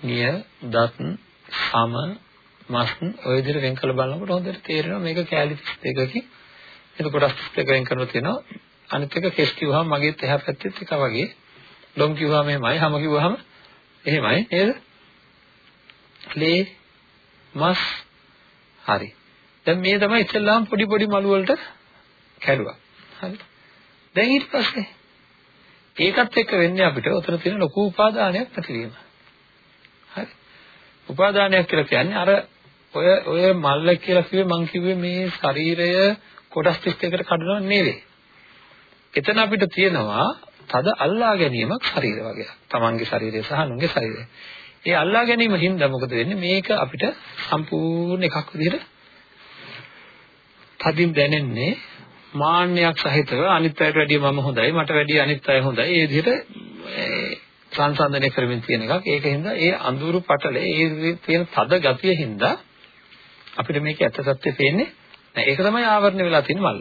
නිය දත් සම මස් ඔය විදිහට වෙන් කළ බලනකොට හොඳට තේරෙනවා මේක කැලි 32කින් ඒක කොටස් 32 වෙන් කරලා තියෙනවා අනිත් එක කෙස් කිව්වහම මගේත් එහා පැත්තෙත් එක වගේ. ලොම් කිව්වහම එහෙමයි හැම කිව්වහම එහෙමයි නේද? ලේ මස් හරි දැන් මේ තමයි ඉස්සෙල්ලාම පොඩි පොඩි මළු වලට කැඩුවා හරි දැන් ඊට පස්සේ ඒකත් එක්ක වෙන්නේ අපිට උතන තියෙන ලොකු උපාදානයක් ඇතිවීම. හරි. උපාදානයක් කියලා කියන්නේ අර ඔය ඔය මල්ල කියලා කිව්වේ මං කිව්වේ මේ ශරීරය කොටස් 32කට කඩනවා නෙවෙයි. එතන අපිට තියෙනවා තද අල්ලා ගැනීමක් ශරීර වගේ. තමන්ගේ ශරීරය සහ අනුන්ගේ ශරීරය. ඒ අල්ලා ගැනීම හින්දා මොකද වෙන්නේ? මේක අපිට සම්පූර්ණ එකක් විදිහට තදින් දැනෙන්නේ මාන්නයක් සහිතව අනිත් අයට වැඩිය මම හොඳයි මට වැඩිය අනිත් අය හොඳයි. ඒ විදිහට සංසන්දනය කරමින් තියෙන එකක්. ඒක හින්දා ඒ අඳුරු පටලේ ඒ තියෙන තද ගතිය හින්දා අපිට මේක ඇත්ත සත්‍ය පේන්නේ නැහැ. ඒක තමයි ආවරණය වෙලා තියෙන මල්ල.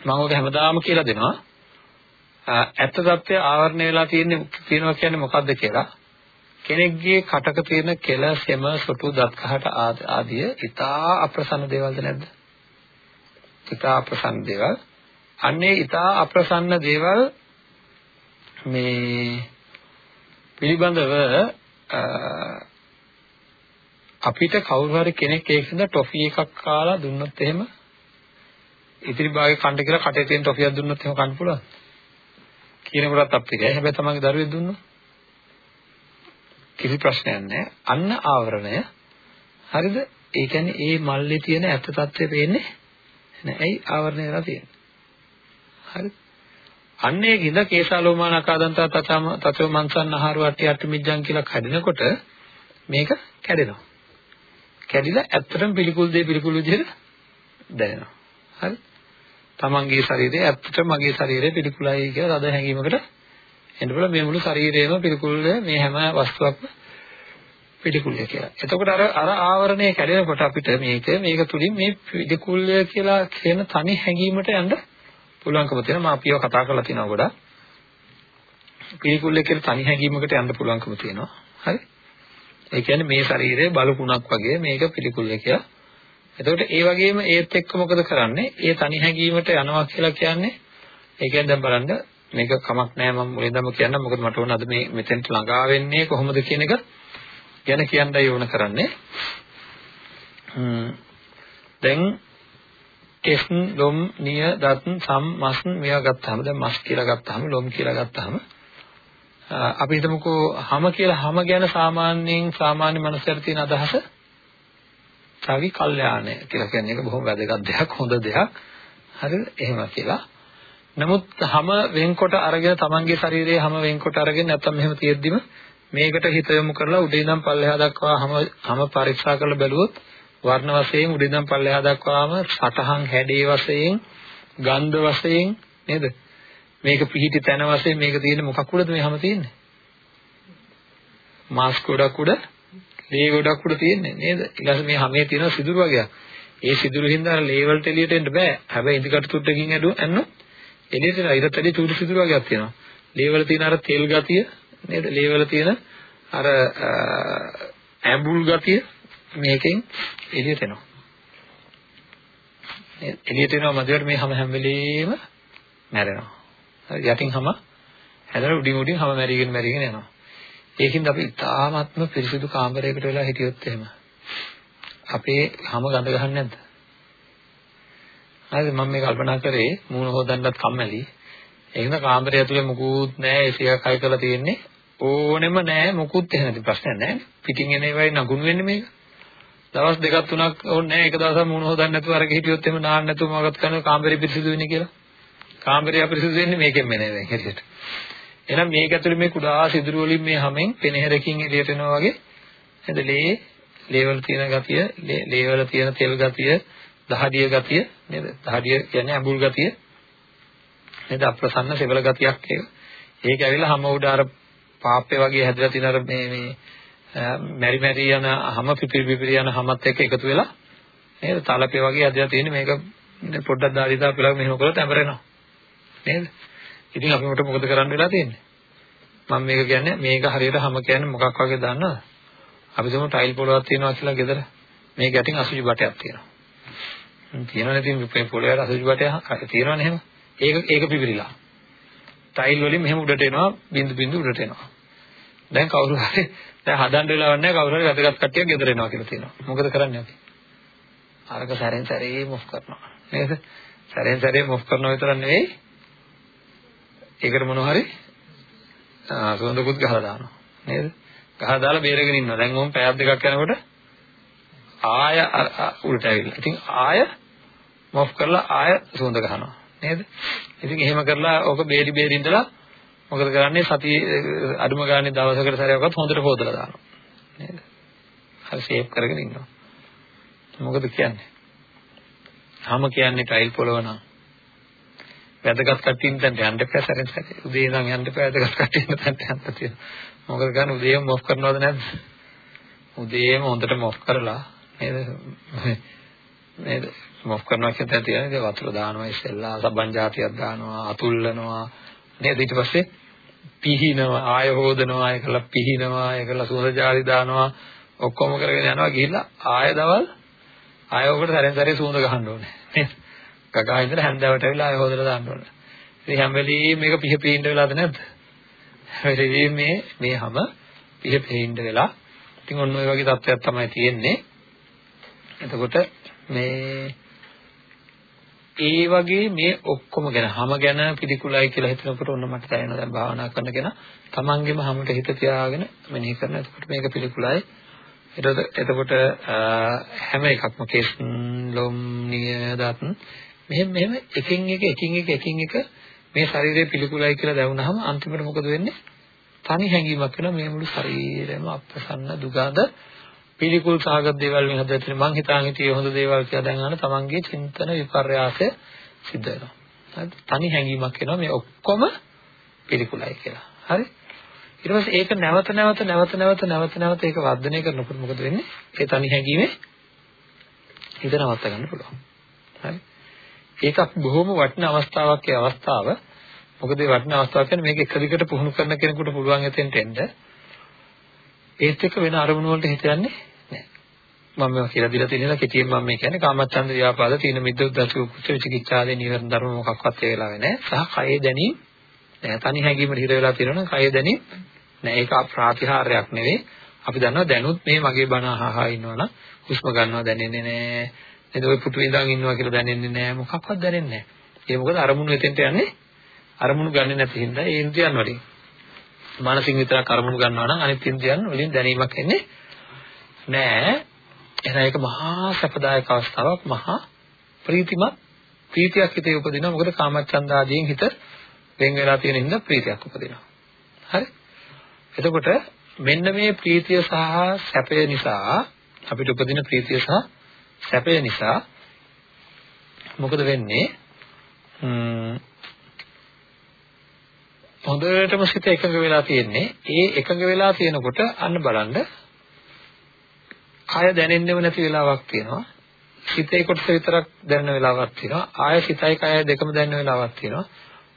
මම ඔක හැමදාම කියලා දෙනවා. ඇත්ත සත්‍ය ආවරණය වෙලා තියෙන්නේ තියෙනවා කියන්නේ මොකද්ද කියලා? කෙනෙක්ගේ කටක තියෙන කෙල සෙම සොටු දත් කහට ආදිය ඉතා අප්‍රසන්න දේවල්ද නැද්ද ඉතා අප්‍රසන්න දේවල්. අන්නේ ඉතා අප්‍රසන්න දේවල් මේ පිළිබඳව අපිට කවුරු හරි කෙනෙක් ඒකින්ද ටොෆි එකක් කාලා දුන්නොත් එහෙම ඉතිරි භාගේ කන්න කියලා කටේ තියෙන ටොෆියක් දුන්නොත් එහෙම කන්න පුළුවන්. කියනකොටත් අපිට හැබැයි තමන්ගේ දරුවෙක් දුන්නොත් කිසි ප්‍රශ්නයක් නැහැ. අන්න ආවරණය හරිද? ඒ කියන්නේ ඒ මල්ලේ තියෙන ඇත්ත తත්වය පේන්නේ නෑ. ඇයි ආවරණය වෙලා තියෙන්නේ? හරි. අන්න ඒකින්ද කේසාලෝමානකාදන්ත තතම තතෝ මන්සන් ආහාර වට්ටි අට්ටි මිජ්ජන් කියලා කැඩෙනකොට මේක කැඩෙනවා. කැඩිලා ඇත්තටම පිළිකුල් දෙය පිළිකුල් විදිහට දැනෙනවා. හරි. තමන්ගේ ශරීරය ඇත්තට මගේ ශරීරය පිළිකුලයි කියලා අද හැඟීමකට එන්න පුළුවන් මේ මුළු ශරීරයම පිළිකුල්ද මේ හැම වස්තුවක්ම පිළිකුල්ය කියලා. එතකොට අර අර ආවරණය කැඩෙනකොට අපිට මේක මේක තුලින් මේ පිළිකුල්ය කියලා කියන තනි හැඟීමට යන්න පුළුවන්කම තියෙනවා. මම අපිව කතා කරලා තිනවා ගොඩක්. පිළිකුල්ය කියලා තනි හැඟීමකට යන්න පුළුවන්කම තියෙනවා. හරි? ඒ කියන්නේ මේ ශරීරය බලුකුණක් වගේ මේක පිළිකුල්ය කියලා. එතකොට ඒ වගේම ඒත් එක්ක මොකද කරන්නේ? ඒ තනි හැඟීමට යනවා කියලා කියන්නේ ඒ කියන්නේ දැන් බලන්න මේක කමක් නෑ මම මුලින්දම කියන්නම් මොකද මට ඕන අද මේ මෙතෙන්ට ළඟා වෙන්නේ කොහොමද කියන එක ගැන කියන්නයි ඕන කරන්නේ. දැන් කෙස් ලොම් නිය දත් සම් මස් මේවා ගත්තාම දැන් මස් කියලා ගත්තාම ලොම් කියලා ගත්තාම අපි හිතමුකෝ හැම කියලා හැම ගැන සාමාන්‍යයෙන් සාමාන්‍ය මනසට තියෙන අදහස සවි කල්යාණය කියලා කියන්නේ ඒක බොහොම වැදගත් දෙයක් හොඳ දෙයක්. හරිද එහෙම කියලා. නමුත් හැම වෙන්කොට අරගෙන තමන්ගේ ශරීරයේ හැම වෙන්කොට අරගෙන නැත්තම් මෙහෙම තියෙද්දිම මේකට හිත යොමු කරලා උඩින් ඉඳන් පල්ලෙහා දක්වා හැම හැම පරීක්ෂා කරලා බැලුවොත් වර්ණ වශයෙන් උඩින් ඉඳන් පල්ලෙහා දක්වාම සටහන් හැඩේ වශයෙන් ගන්ධ වශයෙන් නේද? මේක පිහිටි තැන වශයෙන් මේක තියෙන්නේ මොකක් උඩද මේ හැම තියෙන්නේ? මාස් ගොඩක් උඩ ලේ ගොඩක් උඩ තියෙන්නේ නේද? ඊළඟ මේ හැමේ තියෙන සිදුරු වගේක්. ඒ සිදුරු හින්දා ලේවල් එළියට එන්න බෑ. හැබැයි ඉදිකට තුට්ටකින් ඇදුව ඇන්නොත් එළියට ඉරත් ඇදී චූටි සිදුරු වගේක් තියෙනවා ලේවල තියෙන අර තෙල් ගතිය නේද? ලේවල තියෙන අර ඇඹුල් ගතිය මේකෙන් එළියට එනවා. එළියට එනවා මැදට මේ හැම හැම වෙලෙම මැරෙනවා. හරි යටින් හැම හැදලා උඩින් උඩින් හැම මැරිගෙන මැරිගෙන යනවා. ඒකින්ද අපි ඉතාමත්ම පිරිසිදු කාමරයකට වෙලා හිටියොත් එහෙම අපේ හැම ගඳ ගහන්නේ නැද්ද? හරිද මම මේ කල්පනා කරේ මූණ හොදන්නත් කම්මැලි. එහෙනම් කාමරය ඇතුලේ මුකුත් නැහැ ඒසි එකක් හයි කරලා තියෙන්නේ. ඕනෙම නැහැ මොකුත් එහෙම නැති ප්‍රශ්නයක් නැහැ. පිටින් එන ඒවායි නගුන් වෙන්නේ මේක. දවස් දෙකක් තුනක් ඕනේ නැහැ. එක දවසක් මූණ හොදන්න නැතුව අරගෙන හිටියොත් එහෙම නාන්න නැතුව මොකක්ද කරන්නේ කාමරේ පිරිසිදු වෙන්නේ කියලා. කාමරේ අපිරිසිදු වෙන්නේ මේකෙන් මෙනේ දැන් හැටියට. එහෙනම් මේක ඇතුලේ මේ කුඩා සිදුරු වලින් මේ හැමෙන් පෙනහැරකින් එළියට එනවා වගේ නේද? ලේ ලේවල තියෙන ගතිය, ලේවල තියෙන තෙල් ගතිය, දහඩිය ගතිය නේද? දහඩිය කියන්නේ අඹුල් ගතිය. නේද? අප්‍රසන්න සෙවල ගතියක් ඒක. ඒක ඇවිල්ලා හැම උඩ අර පාප්පේ වගේ හැදලා තියෙන අර මේ මේ මෙරි මෙරි යන හැම පිපිරි පිපිරි යන හැමත් එක්ක එකතු වෙලා නේද තලපේ වගේ හැදලා තියෙන මේක පොඩ්ඩක් දාරිදා පිළක් මෙහෙම කරලා තැඹරෙනවා නේද ඉතින් අපි මට මොකද කරන්න වෙලා තියෙන්නේ මම මේක කියන්නේ මේක හරියට හැම කියන්නේ මොකක් වගේ දන්නවද අපි දුමු ටයිල් පොළවක් තියෙනවා කියලා ගෙදර මේක යටින් අසුචි බටයක් තියෙනවා තියෙනවනේ ඉතින් මේ පොළවේ අසුචි බටයක් තියෙනවනේ එහෙම ඒක ඒක පිපිරිලා ටයිල් වලින් මෙහෙම උඩට එනවා බින්දු බින්දු උඩට එනවා. දැන් කවුරු හරි දැන් හදන්න වෙලාවක් නැහැ කවුරු හරි වැදගත් කට්ටියක් ගෙදර එනවා කියලා තියෙනවා. මොකද කරන්නේ අපි? අරක සැරෙන් සැරේ මොෆ් කරනවා. නේද? සැරෙන් සැරේ මොෆ් කරනවා විතර නෙවෙයි. ඒකට මොන හරි සුවඳකුත් ගහලා දානවා. නේද? ගහලා දාලා බේරගෙන ඉන්නවා. දැන් මොම් පැයක් දෙකක් යනකොට ආය උල්ට ඇවිල්ලා. ඉතින් ආය මොෆ් කරලා ආය සුවඳ ගහනවා. නේද? ඉතින් එහෙම කරලා ඕක බේරි බේරි ඉඳලා මොකද කරන්නේ සතිය අඩුම ගානේ දවසකට සැරයක්වත් හොඳට හොදලා දානවා. නේද? හරි සේව් කරගෙන ඉන්නවා. මොකද කියන්නේ? හැම කියන්නේ ටයිල් පොළව නම් වැදගත් කට්ටියන් දැන් යන්න එපා සැරෙන් සැරේ. උදේ ඉඳන් යන්න එපා වැදගත් කට්ටියන් තැන්ට යන්න තියෙනවා. මොකද ගන්න උදේම මොෆ් කරනවද නැද්ද? උදේම හොඳට මොෆ් කරලා නේද? නේද? මොෆ් කරනවා කියන තැන තියෙනවා. ඉතින් වතුර දානවා ඉස්සෙල්ලා සබන් જાතියක් දානවා අතුල්ලනවා. නේද? ඊට පස්සේ පිහිනවා ආය හොදනවා ඒකලා පිහිනවා ඒකලා සුවඳ ජාති දානවා. ඔක්කොම කරගෙන යනවා. ගිහිල්ලා ආය දවල් ආය ඔකට සැරෙන් සැරේ සුවඳ ගහන්න ඕනේ. නේද? කකා ඉඳලා හැන්දෑවට ඇවිල්ලා ආය හොදලා දාන්න ඕනේ. ඉතින් හැම වෙලෙම මේක පිහ පිහින්න වෙලාද නැද්ද? හැම මේ මේ හැම පිහ පිහින්න වෙලා ඉතින් ඔන්න ඔය වගේ තත්ත්වයක් තමයි තියෙන්නේ. එතකොට මේ ඒ වගේ මේ ඔක්කොම ගැන හැම ගැන පිළිකුලයි කියලා හිතනකොට ඔන්න මට දැනෙනවා දැන් භාවනා කරන කෙනා තමන්ගේම හැමට හිත තියාගෙන මෙනෙහි කරන. එතකොට මේක පිළිකුලයි. එතකොට හැම එකක්ම කේස් ලොම් නියදත් මෙහෙම මෙහෙම එකින් එක එකින් එක එකින් එක මේ ශරීරය පිළිකුලයි කියලා දැනුනහම අන්තිමට මොකද වෙන්නේ? තනි හැඟීමක් වෙනවා මේ මුළු ශරීරයම අප්‍රසන්න දුගඳ පිළිකුල් සාගත දේවල් වෙන හදලා තියෙන මං හිතාන් හිටියේ හොඳ දේවල් කියලා දැන් අහන තමන්ගේ චින්තන විපර්යාසය සිද්ධ වෙනවා. හරිද? තනි හැඟීමක් එනවා මේ ඔක්කොම පිළිකුලයි කියලා. හරි? ඊට පස්සේ ඒක නැවත නැවත නැවත නැවත නැවත නැවත ඒක වර්ධනය කරනකොට මොකද වෙන්නේ? ඒ තනි හැඟීමේ හිත නවත්ත ගන්න පුළුවන්. හරි? ඒක බොහොම වටින අවස්ථාවක් ඒ අවස්ථාව. මොකද මේ වටින අවස්ථාව කියන්නේ මේක එක දිගට පුහුණු කරන කෙනෙකුට පුළුවන් එතෙන්ට එන්න. ඒත් එක්ක වෙන අරමුණු වලට හිත යන්නේ මම මේවා කියලා දීලා තියෙනවා කෙටියෙන් මම මේ කියන්නේ කාමච්ඡන්ද ව්‍යාපාද තීන මිද්ද උද්දච්ච කුච්ච විචිකිච්ඡාදී නිවර්ණ ධර්ම මොකක්වත් ඒ වෙලාවේ නැහැ. සහ කයේ දැනීම නෑ තනි හැඟීමට හිර වෙලා තියෙනවනම් කයේ දැනීම නෑ ඒක ප්‍රාතිහාර්යයක් නෙවෙයි. අපි දන්නවා දැනුත් මේ මගේ බණ අහහා ඉන්නවනම් හුස්ම ගන්නවා දැනෙන්නේ නෑ නේද ඔය පුටු ඉඳන් ඉන්නවා කියලා දැනෙන්නේ නෑ මොකක්වත් දැනෙන්නේ නෑ ඒ මොකද අරමුණු එතෙන්ට යන්නේ? අරමුණු ගන්නෙ නැති හින්දා ඒ ඉන්ද්‍රියන් වලින්. මානසික විතරක් අරමුණු ගන්නවා නම් අනිත් ඉන්ද්‍රියන් වලින් දැනීමක් එන්නේ නෑ එහෙනම් ඒක මහා සැපදායක අවස්ථාවක් මහා ප්‍රීතිමත් ප්‍රීතියක් හිතේ උපදිනවා. මොකද කාමච්ඡන්ද ආදීන් හිත වෙන් වෙලා තියෙන හින්දා ප්‍රීතියක් උපදිනවා. හරි? එතකොට මෙන්න මේ ප්‍රීතිය සහ සැපය නිසා අපිට උපදින ප්‍රීතිය සහ සැපය නිසා මොකද වෙන්නේ? හොඳටම සිත එකඟ වෙලා තියෙන්නේ. ඒ එකඟ වෙලා තියෙනකොට අන්න බලන්න කය දැනෙන්නෙම නැති වෙලාවක් තියෙනවා. හිතේ කොටස විතරක් දැනෙන වෙලාවක් තියෙනවා. ආය සිතයි කයයි දෙකම දැනෙන වෙලාවක් තියෙනවා.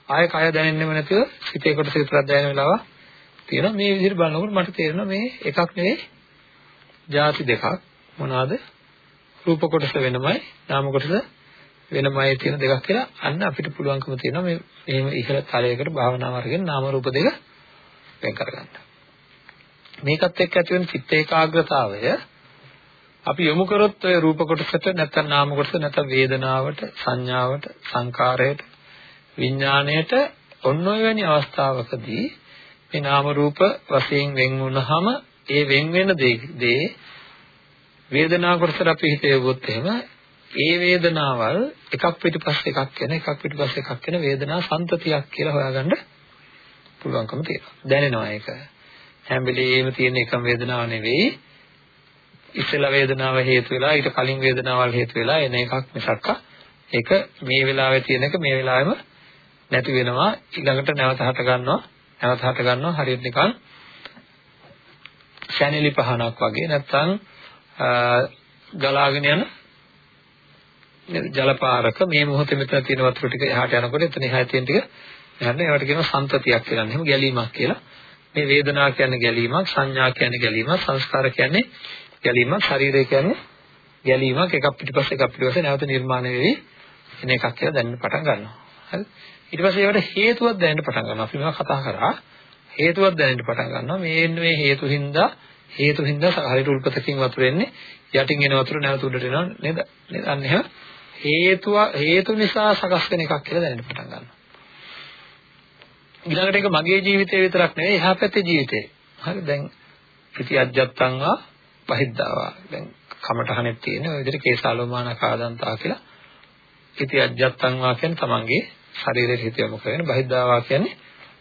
ආය කය දැනෙන්නෙම නැතිව හිතේ කොටස විතරක් දැනෙන වෙලාවක් තියෙනවා. මේ විදිහට බලනකොට මට තේරෙනවා මේ එකක් නෙවෙයි ಜಾති දෙකක්. මොනවාද? රූප කොටස වෙනමයි, නාම කොටස වෙනමයි තියෙන දෙකක් කියලා අන්න අපිට පුළුවන්කම තියෙනවා මේ එහෙම ඉහළ තලයකට භාවනාව අරගෙන නාම රූප දෙක වෙන් කරගන්න. මේකත් එක්ක ඇති වෙන චිත්ත ඒකාග්‍රතාවය අපි යොමු කරොත් ඔය රූප කොටසට නැත්නම් නාම කොටස නැත්නම් වේදනාවට සංඥාවට සංකාරයට විඥාණයට ඔන්න ඔය වැනි අවස්ථාවකදී මේ නාම රූප වශයෙන් වෙන් වුණාම ඒ වෙන් වෙන දේ වේදනා කොටසට අපි හිතේවොත් එහෙම ඒ වේදනාවල් එකක් පිටිපස්ස එකක් වෙන එකක් පිටිපස්ස එකක් වෙන වේදනා සම්තතියක් කියලා හොයාගන්න පුළුවන්කම තියෙනවා. දැනෙනවා ඒක. හැම වෙලෙම තියෙන එකම වේදනාව නෙවෙයි. ඉස්සෙල්ලා වේදනාව හේතු වෙලා ඊට කලින් වේදනාවල් හේතු වෙලා එන එකක් මිසක්ක ඒක මේ වෙලාවේ තියෙන එක මේ වෙලාවෙම නැති වෙනවා ඊළඟට නැවත හට ගන්නවා නැවත හට ගන්නවා හරියට නිකන් ශැනෙලි පහනක් වගේ නැත්තම් ගලාගෙන යන ජලපාරක මේ මොහොතේ මෙතන තියෙන වතුර ටික එහාට යනකොට එතන එහා තියෙන ටික යන්න ඒවට කියනවා සම්තතියක් කියලා. එහෙම ගැලීමක් කියලා. මේ වේදනා කියන්නේ ගැලීමක්, සංඥා කියන්නේ ගැලීමක්, සංස්කාර කියන්නේ ගැලීමක් ශරීරය කියන්නේ ගැලීමක් එකක් පිටිපස්ස එකක් පිටිපස්ස නැවත නිර්මාණය වෙවි එන එකක් කියලා දැනෙන්න පටන් ගන්නවා. හරි? ඊට පස්සේ ඒවට හේතුවක් දැනෙන්න පටන් ගන්නවා. අපි මේවා කතා කරා. හේතුවක් දැනෙන්න පටන් ගන්නවා. මේ මේ හේතු හින්දා හේතු හින්දා හරියට උල්පතකින් වතුර එන්නේ යටින් එන වතුර නැවත උඩට එනවා නේද? නේද? අන්න එහෙම. හේතුව හේතු නිසා සකස් වෙන එකක් කියලා දැනෙන්න පටන් ගන්නවා. ඊළඟට ඒක මගේ ජීවිතේ විතරක් නෙවෙයි එහා පැත්තේ ජීවිතේ. හරි? දැන් ප්‍රති අජ්ජත්තංවා බහිද්ධාවා දැන් කමඨහනෙත් තියෙන ඔය විදිහට කේසාලෝමාන කාදන්තා කියලා ඉති අජ්ජත්තං වා කියන්නේ තමන්ගේ ශරීරයේ හිත යොමු කරගෙන බහිද්ධාවා කියන්නේ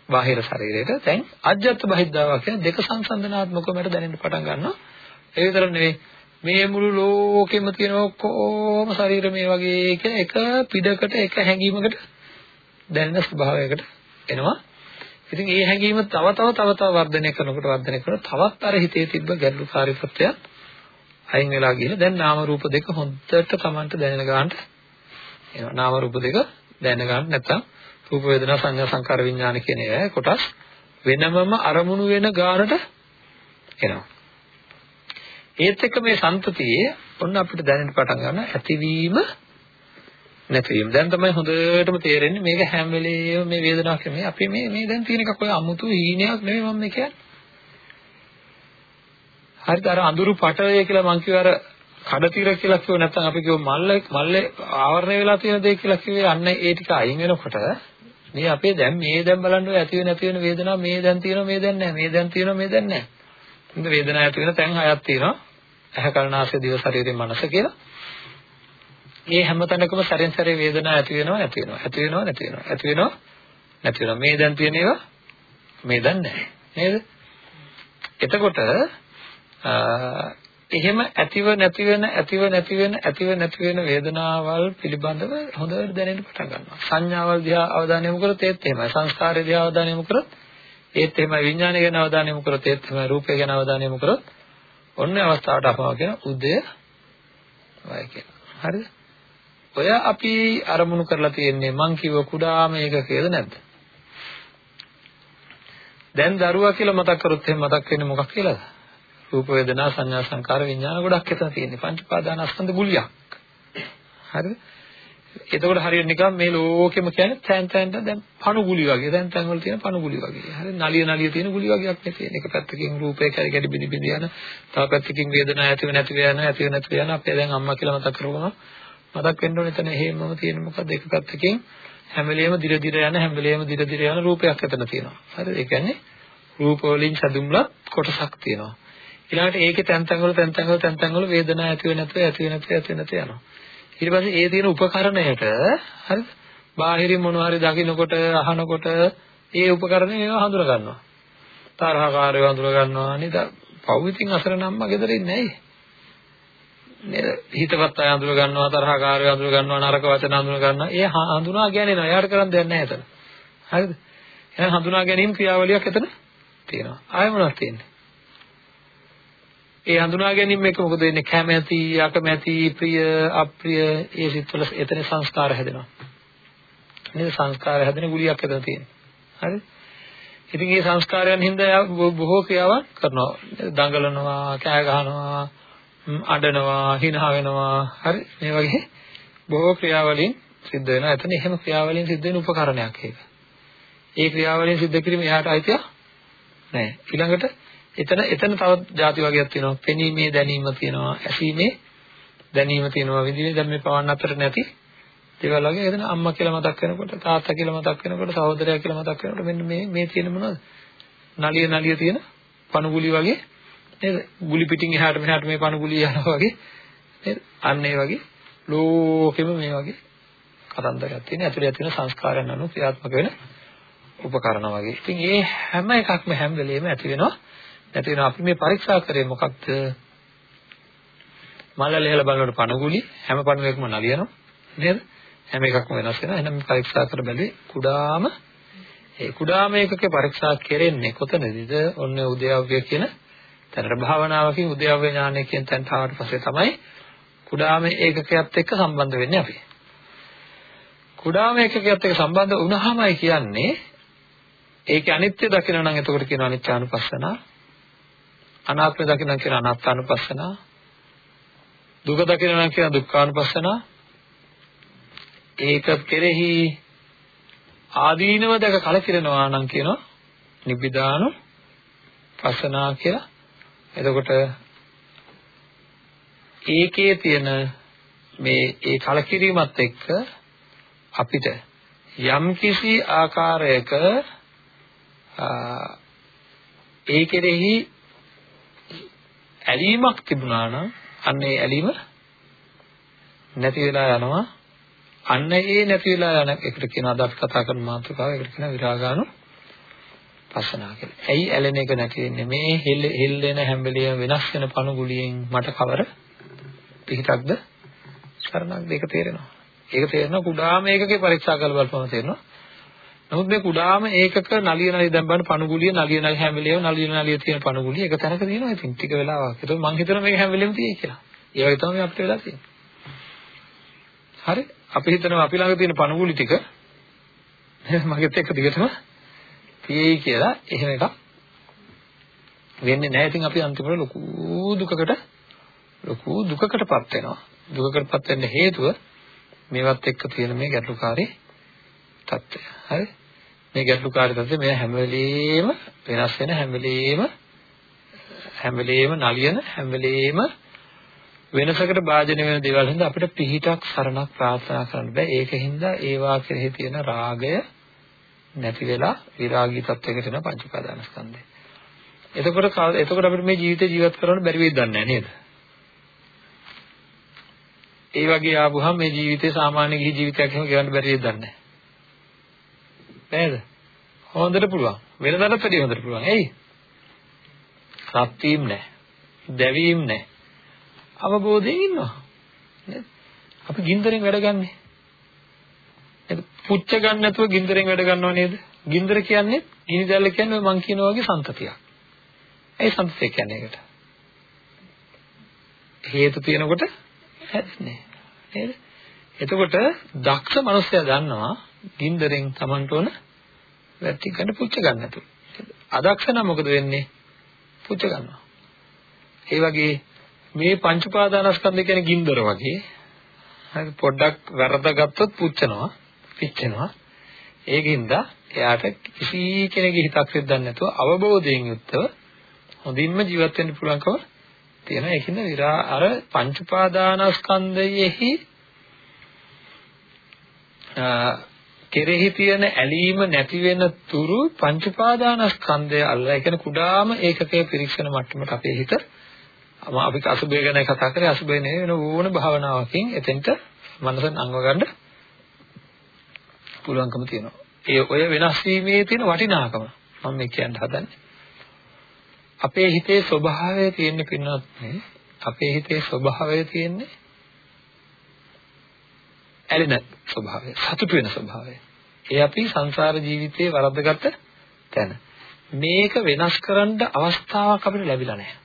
බාහිර ශරීරයට. දැන් අජ්ජත් බහිද්ධාවා කියන්නේ දෙක සංසන්දනාත්මකව මට දැනෙන්න පටන් ගන්නවා. ඒ විතර නෙවෙයි මේ මුළු ලෝකෙම තියෙන ඔක්කොම ශරීර මේ වගේ කියන එක පිටකට එක හැඟීමකට දැනෙන ස්වභාවයකට එනවා. ඉතින් ඒ හැඟීම තව තව තව තව වර්ධනය කරනකොට වර්ධනය කරනකොට තවත් අර හිතේ තිබ්බ ගැඹුරුකාරීත්වය අයින් වෙලා ගිහින් දැන් නාම රූප දෙක හොඳට Tamanට දැනෙන ගන්නට එනවා. නාම රූප දෙක දැනෙන ගන්න නැත්තම් රූප වේදනා සංඥා සංකාර විඥාන කියන ඒවා කොටස් වෙනමම අරමුණු වෙන ගානට එනවා. ඒත් එක්ක මේ සම්පතියේ ඔන්න අපිට දැනෙන්න පටන් ගන්න ඇතිවීම නැතිවීම. දැන් තමයි හොඳටම තේරෙන්නේ මේක හැම වෙලේම මේ වේදනාවක් නෙමෙයි. අපි මේ මේ දැන් තියෙන එකක් ඔය අමුතු හීනයක් නෙමෙයි මම කියන්නේ. හරිද අර අඳුරු පටලය කියලා මං කිව්ව අර කඩතිර කියලා කිව්ව නැත්නම් අපි කිව්ව මල්ල මල්ලේ ආවරණය වෙලා තියෙන දේ කියලා කිව්වේ අන්න ඒ ටික අයින් වෙනකොට මේ අපේ දැන් මේ දැන් බලන්න ඔය ඇති වෙන නැති වෙන වේදනාව මේ දැන් තියෙනවා මේ දැන් නැහැ මේ දැන් තියෙනවා මේ දැන් නැහැ. ඉතින් වේදනාව ඇති වෙන තැන් හයක් තියෙනවා. ඇහැ කල්නාසය දිව ශරීරය මනස කියලා. මේ හැම තැනකම සැරෙන් සැරේ වේදනාව ඇති වෙනවා නැති වෙනවා ඇති වෙනවා නැති වෙනවා ඇති වෙනවා නැති වෙනවා මේ දැන් තියෙන ඒවා මේ දැන් නැහැ නේද එතකොට එහෙම ඇතිව නැති වෙන ඇතිව නැති වෙන ඇතිව නැති වෙන වේදනාවල් පිළිබඳව හොඳට දැනෙන්න පටන් ගන්නවා. සංඥාවල් දිහා අවධානය යොමු කරොත් ඒත් එහෙමයි. සංස්කාරය දිහා අවධානය යොමු කරොත් ඒත් එහෙමයි. විඥානය ගැන අවධානය යොමු කරොත් ඒත් එහෙමයි. රූපය ගැන අවධානය යොමු කරොත් ඔන්න අවස්ථාවට අපම කියන උදය වයි කියන. හරිද? ඔය අපි අරමුණු කරලා තියෙන්නේ මං කිව්ව කුඩාම ඒකකයේද නැද්ද? දැන් දරුවා කියලා මතක් කරොත් එහෙනම් මතක් වෙන්නේ මොකක් කියලාද? රූප වේදනා සංඥා සංකාර විඥාන ගොඩක් එතන තියෙන්නේ. පංච පාදානස්කන්ධ ගුලියක්. හරිද? එතකොට හරියට නිකන් මේ ලෝකෙම කියන්නේ තැන් තැන්ට දැන් පණු ගුලි වගේ. දැන් තැන් වල තියෙන පණු ගුලි වගේ. හරි නලිය නලිය තියෙන ගුලි වගේක් නේ තියෙන. එක පැත්තකින් රූපේ කැරි කැඩි බිනි බිනි යන, තව පැත්තකින් වේදනාව ඇතිව නැතිව යන, ඇතිව නැතිව යන. අපේ දැන් අම්මා කියලා මතක් කරගම මතක් වෙන්න ඕනේ එතන හේමම තියෙන මොකද එක පැත්තකින් හැම වෙලෙම දිර දිර යන හැම වෙලෙම දිර දිර යන රූපයක් එතන තියෙනවා. හරිද? ඒ කියන්නේ රූප වලින් සැදුම්ලත් කොටසක් තියෙනවා. ඊළඟට ඒකේ තැන් තැන් වල තැන් තැන් වල තැන් තැන් වල වේදනාව ඇති වෙ නැත්නම් ඇති වෙ නැත්නම් ඇති වෙ නැත්නම් යනවා. ඊට පස්සේ ඒ තියෙන උපකරණයට හරිද? බාහිරින් මොනවා හරි දකින්නකොට අහනකොට ඒ උපකරණය ඒවා හඳුන ගන්නවා. තරහකාරයව හඳුන ගන්නවා නේද? පව්විතින් අසරණ අම්මා ගෙදර ඉන්නේ ඇයි? නේද? හිතවත් අය හඳුන ගන්නවා තරහකාරයව හඳුන ගන්නවා නරක වචන හඳුන ගන්නවා. ඒ හඳුනා ගැනීම එයාට කරන්න දෙයක් නැහැ එතන. හරිද? එහෙනම් හඳුනා ගැනීම ක්‍රියාවලියක් එතන තියෙනවා. ආයෙ මොනවද තියෙන්නේ? ඒ හඳුනා ගැනීම එක මොකද වෙන්නේ කැමැති අකමැති ප්‍රිය අප්‍රිය ඒ සිත්වල එතන සංස්කාර හැදෙනවා නේද සංස්කාර හැදෙන ගුලියක් එතන තියෙනවා හරි ඉතින් මේ සංස්කාරයන් හින්දා බොහෝ ක්‍රියාවන් කරනවා දඟලනවා කෑ ගහනවා අඬනවා හිනහ වෙනවා හරි මේ වගේ බොහෝ ක්‍රියාවලින් සිද්ධ වෙනවා එතන එහෙම ක්‍රියාවලින් සිද්ධ වෙන උපකරණයක් ඒක ඒ ක්‍රියාවලින් සිද්ධ කිරීම එයාට අයිතිය නැහැ ඊළඟට එතන එතන තවත් ಜಾති වර්ගයක් තියෙනවා. පෙනීමේ දැනීම තියෙනවා. ඇසීමේ දැනීම තියෙනවා. විදිහේ දැන් මේ පවන්න අතර නැති දේවල් වගේ එතන අම්මා කියලා මතක් වෙනකොට තාත්තා කියලා මතක් වෙනකොට සහෝදරයා කියලා මතක් වෙනකොට මෙන්න මේ මේ තියෙන මොනවද? නලිය නලිය තියෙන පණුගුලි වගේ නේද? ගුලි පිටින් එහාට මෙහාට මේ පණුගුලි යනවා වගේ නේද? අන්න ඒ වගේ ලෝකෙම මේ වගේ කතන්දරයක් තියෙන. ඇතුළේ ඇති වෙන සංස්කාරයන් අනුව ක්‍රියාත්මක වෙන උපකරණ වගේ. ඉතින් මේ හැම එකක්ම හැම වෙලෙම ඇති වෙනවා නැති වෙනවා අපි මේ පරීක්ෂා කරේ මොකක්ද මල ලෙහලා බලනකොට පණගුලි හැම පණුවකම නලියනවා නේද හැම එකක්ම වෙනස් වෙනවා එහෙනම් මේ පරීක්ෂා කර බැලුවේ කුඩාම ඒ කුඩාම එකකේ පරීක්ෂා කෙරෙන්නේ කොතනදද ඔන්න උද්‍යව්‍ය කියන තැනට භාවනාවකින් උද්‍යව්‍ය ඥානය කියන තැනට ආවට පස්සේ තමයි කුඩාම ඒකකයක් එක්ක සම්බන්ධ වෙන්නේ අපි. කුඩාම ඒකකයක් එක්ක සම්බන්ධ වුණාමයි කියන්නේ ඒකේ අනිත්‍ය දකින්න නම් එතකොට කියනවා අනිත්‍යානුපස්සනා අනාත්මය දකින්න කියන අනාත්මානුපස්සනා දුක දකින්න නම් කියන දුක්ඛානුපස්සනා. ඒක කෙරෙහි ආදීනව දැක කලකිරෙනවා නම් කියනවා නිබ්බිදානු පස්සනා කියලා. එතකොට ඒකේ තියෙන මේ ඒ කලකිරීමත් එක්ක අපිට යම්කිසි ආකාරයක ඒ කෙරෙහි ඇලීමක් තිබුණා නම් අන්න ඒ ඇලීම නැති වෙලා යනවා. අන්න ඒ නැති වෙලා යන එකට කියන අද අපි කතා කරන මාතෘකාව එකට කියන විරාගානු පස්සනා කියලා. ඇයි ඇලෙන එක නැති වෙන්නේ? මේ හෙල්ලෙන හැම වෙලෙම වෙනස් වෙන පණුගුලියෙන් මට කවර පිහිටක්ද? කරණක්ද ඒක තේරෙනවා. ඒක තේරෙනවා කුඩාම ඒකකේ පරීක්ෂා කරලා බලපුවම තේරෙනවා. නමුත් මේ කුඩාම ඒකක නලිය නලිය දැන් බලන්න පණුගුලිය නලිය නලිය හැම වෙලේම නලිය නලිය තියෙන පණුගුලිය එක තැනක තියෙනවා ඉතින් ටික වෙලාවක්. ඒක මම හිතනවා මේක හැම වෙලේම තියෙයි කියලා. ඒ වගේ තමයි අපිට වෙලා තියෙන්නේ. හරි? අපි හිතනවා අපි ළඟ තියෙන පණුගුලි ටික මගෙත් එක්ක දිගටම තියෙයි කියලා එහෙම එකක් වෙන්නේ නැහැ. ඉතින් අපි අන්තිමට ලොකු දුකකට ලොකු දුකකටපත් වෙනවා. දුකකටපත් වෙන්න හේතුව මේවත් එක්ක තියෙන මේ ගැටලුකාරී తত্ত্বය. හරි? මේ ගැටලුකාරී తত্ত্বය මේ හැම වෙලෙම වෙනස් වෙන හැම වෙලෙම හැම වෙලෙම නලියන හැම වෙලෙම වෙනසකට භාජනය වෙන දේවල් හින්දා අපිට පිහිටක් සරණක් ප්‍රාර්ථනා කරන්න බෑ. ඒකින්ද ඒවා කෙරෙහි තියෙන රාගය නැති වෙලා විරාගී තත්වයකට එන පංච උපාදානස්කන්ධය. එතකොට එතකොට අපිට මේ ජීවිතේ ජීවත් කරන්න බැරි වෙයිද දන්නේ නේද? ඒ වගේ ආවොහම මේ ජීවිතේ සාමාන්‍ය ගිහි ජීවිතයක් එහෙම ගෙවන්න බැරි වෙයිද දන්නේ නැහැ. නේද? හොඳට පුළුවන්. වෙනදාට වැඩිය හොඳට පුළුවන්. එයි. රත් වීම නැහැ. දැවීම නැහැ. අවබෝධයෙන් ඉන්නවා. නේද? අපි ගින්දරෙන් වැඩ ගන්නෙ. නේද? පුච්ච ගන්න නැතුව ගින්දරෙන් වැඩ ගන්නව නේද? ගින්දර කියන්නේ ගිනි දැල්ල කියන්නේ මං කියනා වගේ සම්තතියක්. ඒ සම්තතිය කියන්නේ ඒකට. හේතු තියෙනකොට හැදෙන්නේ. නේද? එතකොට දක්ෂ මනුස්සයා දන්නවා ගින්දරෙන් Tamanට ඕන වැටි ගන්න පුච්ච ගන්න නැතුව. අදක්ෂ නම් මොකද වෙන්නේ? පුච්ච ගන්නවා. ඒ වගේ මේ පංච උපාදානස්කන්ධ කියන්නේ ගින්දර වගේ. හරි පොඩ්ඩක් වැරදගත්තොත් පුච්චනවා, පිච්චෙනවා. ඒකින්ද එයාට කිසි කෙනෙකුගේ හිතක් සිද්ධන්නේ නැතුව අවබෝධයෙන් යුක්තව හොඳින්ම ජීවත් වෙන්න පුළුවන්කම තියෙනවා. ඒකින්ද විරා අර පංච උපාදානස්කන්ධයෙහි කෙරෙහි තියෙන ඇලීම නැති වෙන තුරු පංච උපාදානස්කන්ධය අල්ලා ඒ කියන්නේ කුඩාම ඒකකයේ පිරික්සන මට්ටමට අපේ හිත අපි අසුබය ගැන කතා කරේ අසුබය නෙවෙයි වෙන ඕන භාවනාවකින් එතෙන්ට මනස නංව ගන්න පුළුවන්කම තියෙනවා. ඒ ඔය වෙනස් වීමේ තියෙන වටිනාකම මම මේ කියන්න හදන්නේ. අපේ හිතේ ස්වභාවය තියෙන්නේ පින්නත් අපේ හිතේ ස්වභාවය තියෙන්නේ ඇලෙන ස්වභාවය, සතුටු වෙන ස්වභාවය. ඒ අපි සංසාර ජීවිතයේ වරද්දගත්ත තැන. මේක වෙනස් කරන්න අවස්ථාවක් අපිට ලැබිලා නැහැ.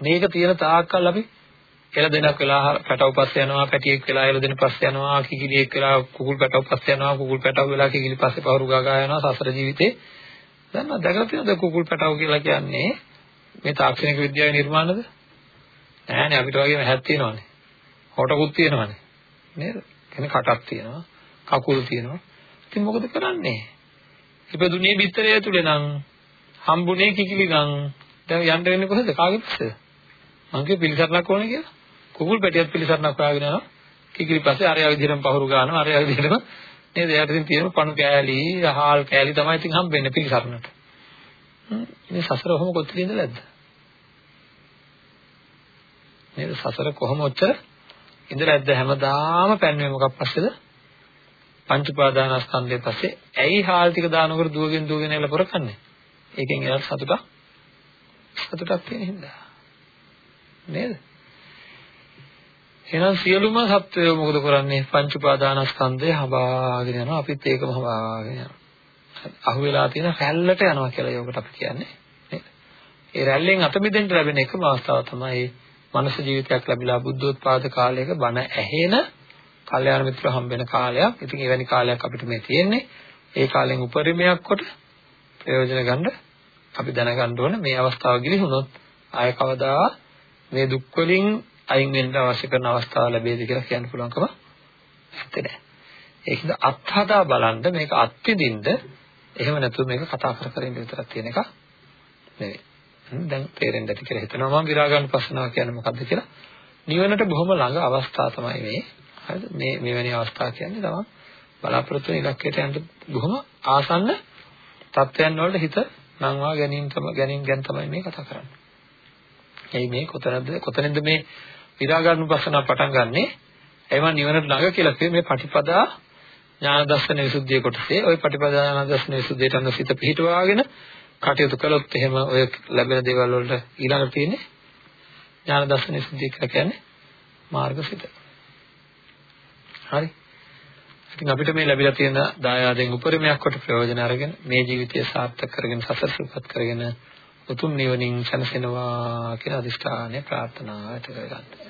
මේක තියෙන තාක්කල් අපි එළ දෙනක් වෙලා පැටව පස්සේ යනවා පැටියෙක් වෙලා එළ දෙන පස්සේ යනවා කිකිලියෙක් වෙලා කුකුල් පැටව පස්සේ යනවා කුකුල් පැටව වෙලා කිකිලි පස්සේ පහරු ගාගා යනවා සසර ජීවිතේ. දන්නවද? දැකලා තියෙනවද කුකුල් පැටව කියලා කියන්නේ? මේ තාක්ෂණික විද්‍යාවේ නිර්මාණද? නෑනේ අපිට වගේම හැත් තියෙනවානේ. හොටකුත් තියෙනවානේ. නේද? කියන්නේ කටක් තියෙනවා කකුල් තියෙනවා. ඉතින් මොකද කරන්නේ? ඉපදුනේ බිත්තරය ඇතුලේ නම් හම්බුනේ කිකිලි නම් දැන් යන්න වෙන්නේ කොහෙද? කාගේ පස්සේද මං කිය පිළිසරණක් ඕනේ කියලා. කුකුල් පැටියත් පිළිසරණක් හොයාගෙන යනවා කිකිලි පස්සේ අරයා විදිහටම පහුරු ගන්නවා අරයා විදිහටම නේද එයාට ඉතින් තියෙන පණු කෑලි හාල් කෑලි තමයි ඉතින් හම්බෙන්නේ පිළිසරණට මේ සසර කොහොම කොච්චර ඉඳලාද නේද සසර කොහොම ඔච්චර ඉඳලා ඇද්ද හැමදාම පැන්නේ මොකක් පස්සේද? පංච උපාදානස්කන්ධයේ පස්සේ ඇයි හාල් ටික දානකොට දුවගෙන දුවගෙන එලා පොරකන්නේ? ඒකෙන් එයාට සතුටක් සතුටක් තියෙන හින්දා. නේද? එහෙනම් සියලුම සත්වයෝ මොකද කරන්නේ? පංච උපාදානස්කන්ධය හඹාගෙන යනවා. අපිත් ඒකම හඹාගෙන යනවා. අහුවෙලා තියෙන රැල්ලට යනවා කියලා ඒකට අපි කියන්නේ. නේද? ඒ රැල්ලෙන් අත මිදෙන්න ලැබෙන එකම අවස්ථාව තමයි මනස ජීවිතයක් ලැබිලා බුද්ධෝත්පාද කාලයක බණ ඇහෙන කල්යාණ මිත්‍ර හම්බෙන කාලයක්. ඉතින් එවැනි කාලයක් අපිට මේ තියෙන්නේ. ඒ කාලෙන් උපරිමයක් කොට ප්‍රයෝජන ගන්න අපි දැනගන්න ඕන මේ අවස්ථාව ගිලිහුනොත් ආය කවදා මේ දුක් වලින් අයින් වෙන්න අවශ්‍ය කරන අවස්ථාව ලැබෙයිද කියලා කියන්න පුළුවන්කම නැත්තේ නෑ. ඒකද අත්හදා බලන්න මේක අත්විඳින්න එහෙම නැතුව මේක කතා කර කර ඉඳ විතරක් තියෙන එක නෙවෙයි. දැන් තේරෙන්න ඇති කියලා හිතනවා මම විරාගානුපස්සනාව කියන්නේ මොකද්ද කියලා. නිවනට බොහොම ළඟ අවස්ථාව තමයි මේ. හරිද? මේ මෙවැනි අවස්ථා කියන්නේ තමයි බලාපොරොත්තු වෙන ඉලක්කයට යන්න බොහොම ආසන්න තත්ත්වයන් වලට හිත නංවා ගැනීම තමයි ගැනීම ගැන තමයි මේ කතා කරන්නේ. එයි මේ කොතනද කොතනින්ද මේ විරාගානුපස්සනාව පටන් ගන්නෙ? එයිම නිවනට ළඟ කියලා කියේ මේ පටිපදා ඥාන දර්ශන විසුද්ධිය කොටසේ ওই පටිපදා ඥාන දර්ශන විසුද්ධියට අනුව සිත පිහිටවාගෙන කටයුතු කළොත් එහෙම ඔය ලැබෙන දේවල් වලට ඊළඟ තියෙන්නේ ඥාන දර්ශන සිද්ධිය කියලා කියන්නේ මාර්ගසිත. හරි. ඉතින් අපිට මේ ලැබිලා තියෙන දායාදෙන් උපරිමයක් කොට ප්‍රයෝජන අරගෙන මේ ජීවිතය සාර්ථක කරගෙන සසර සුවපත් කරගෙන උතුම් නිවනින් සැනසෙනවා කියන අදිෂ්ඨානය ප්‍රාර්ථනා ඇති කරගන්න.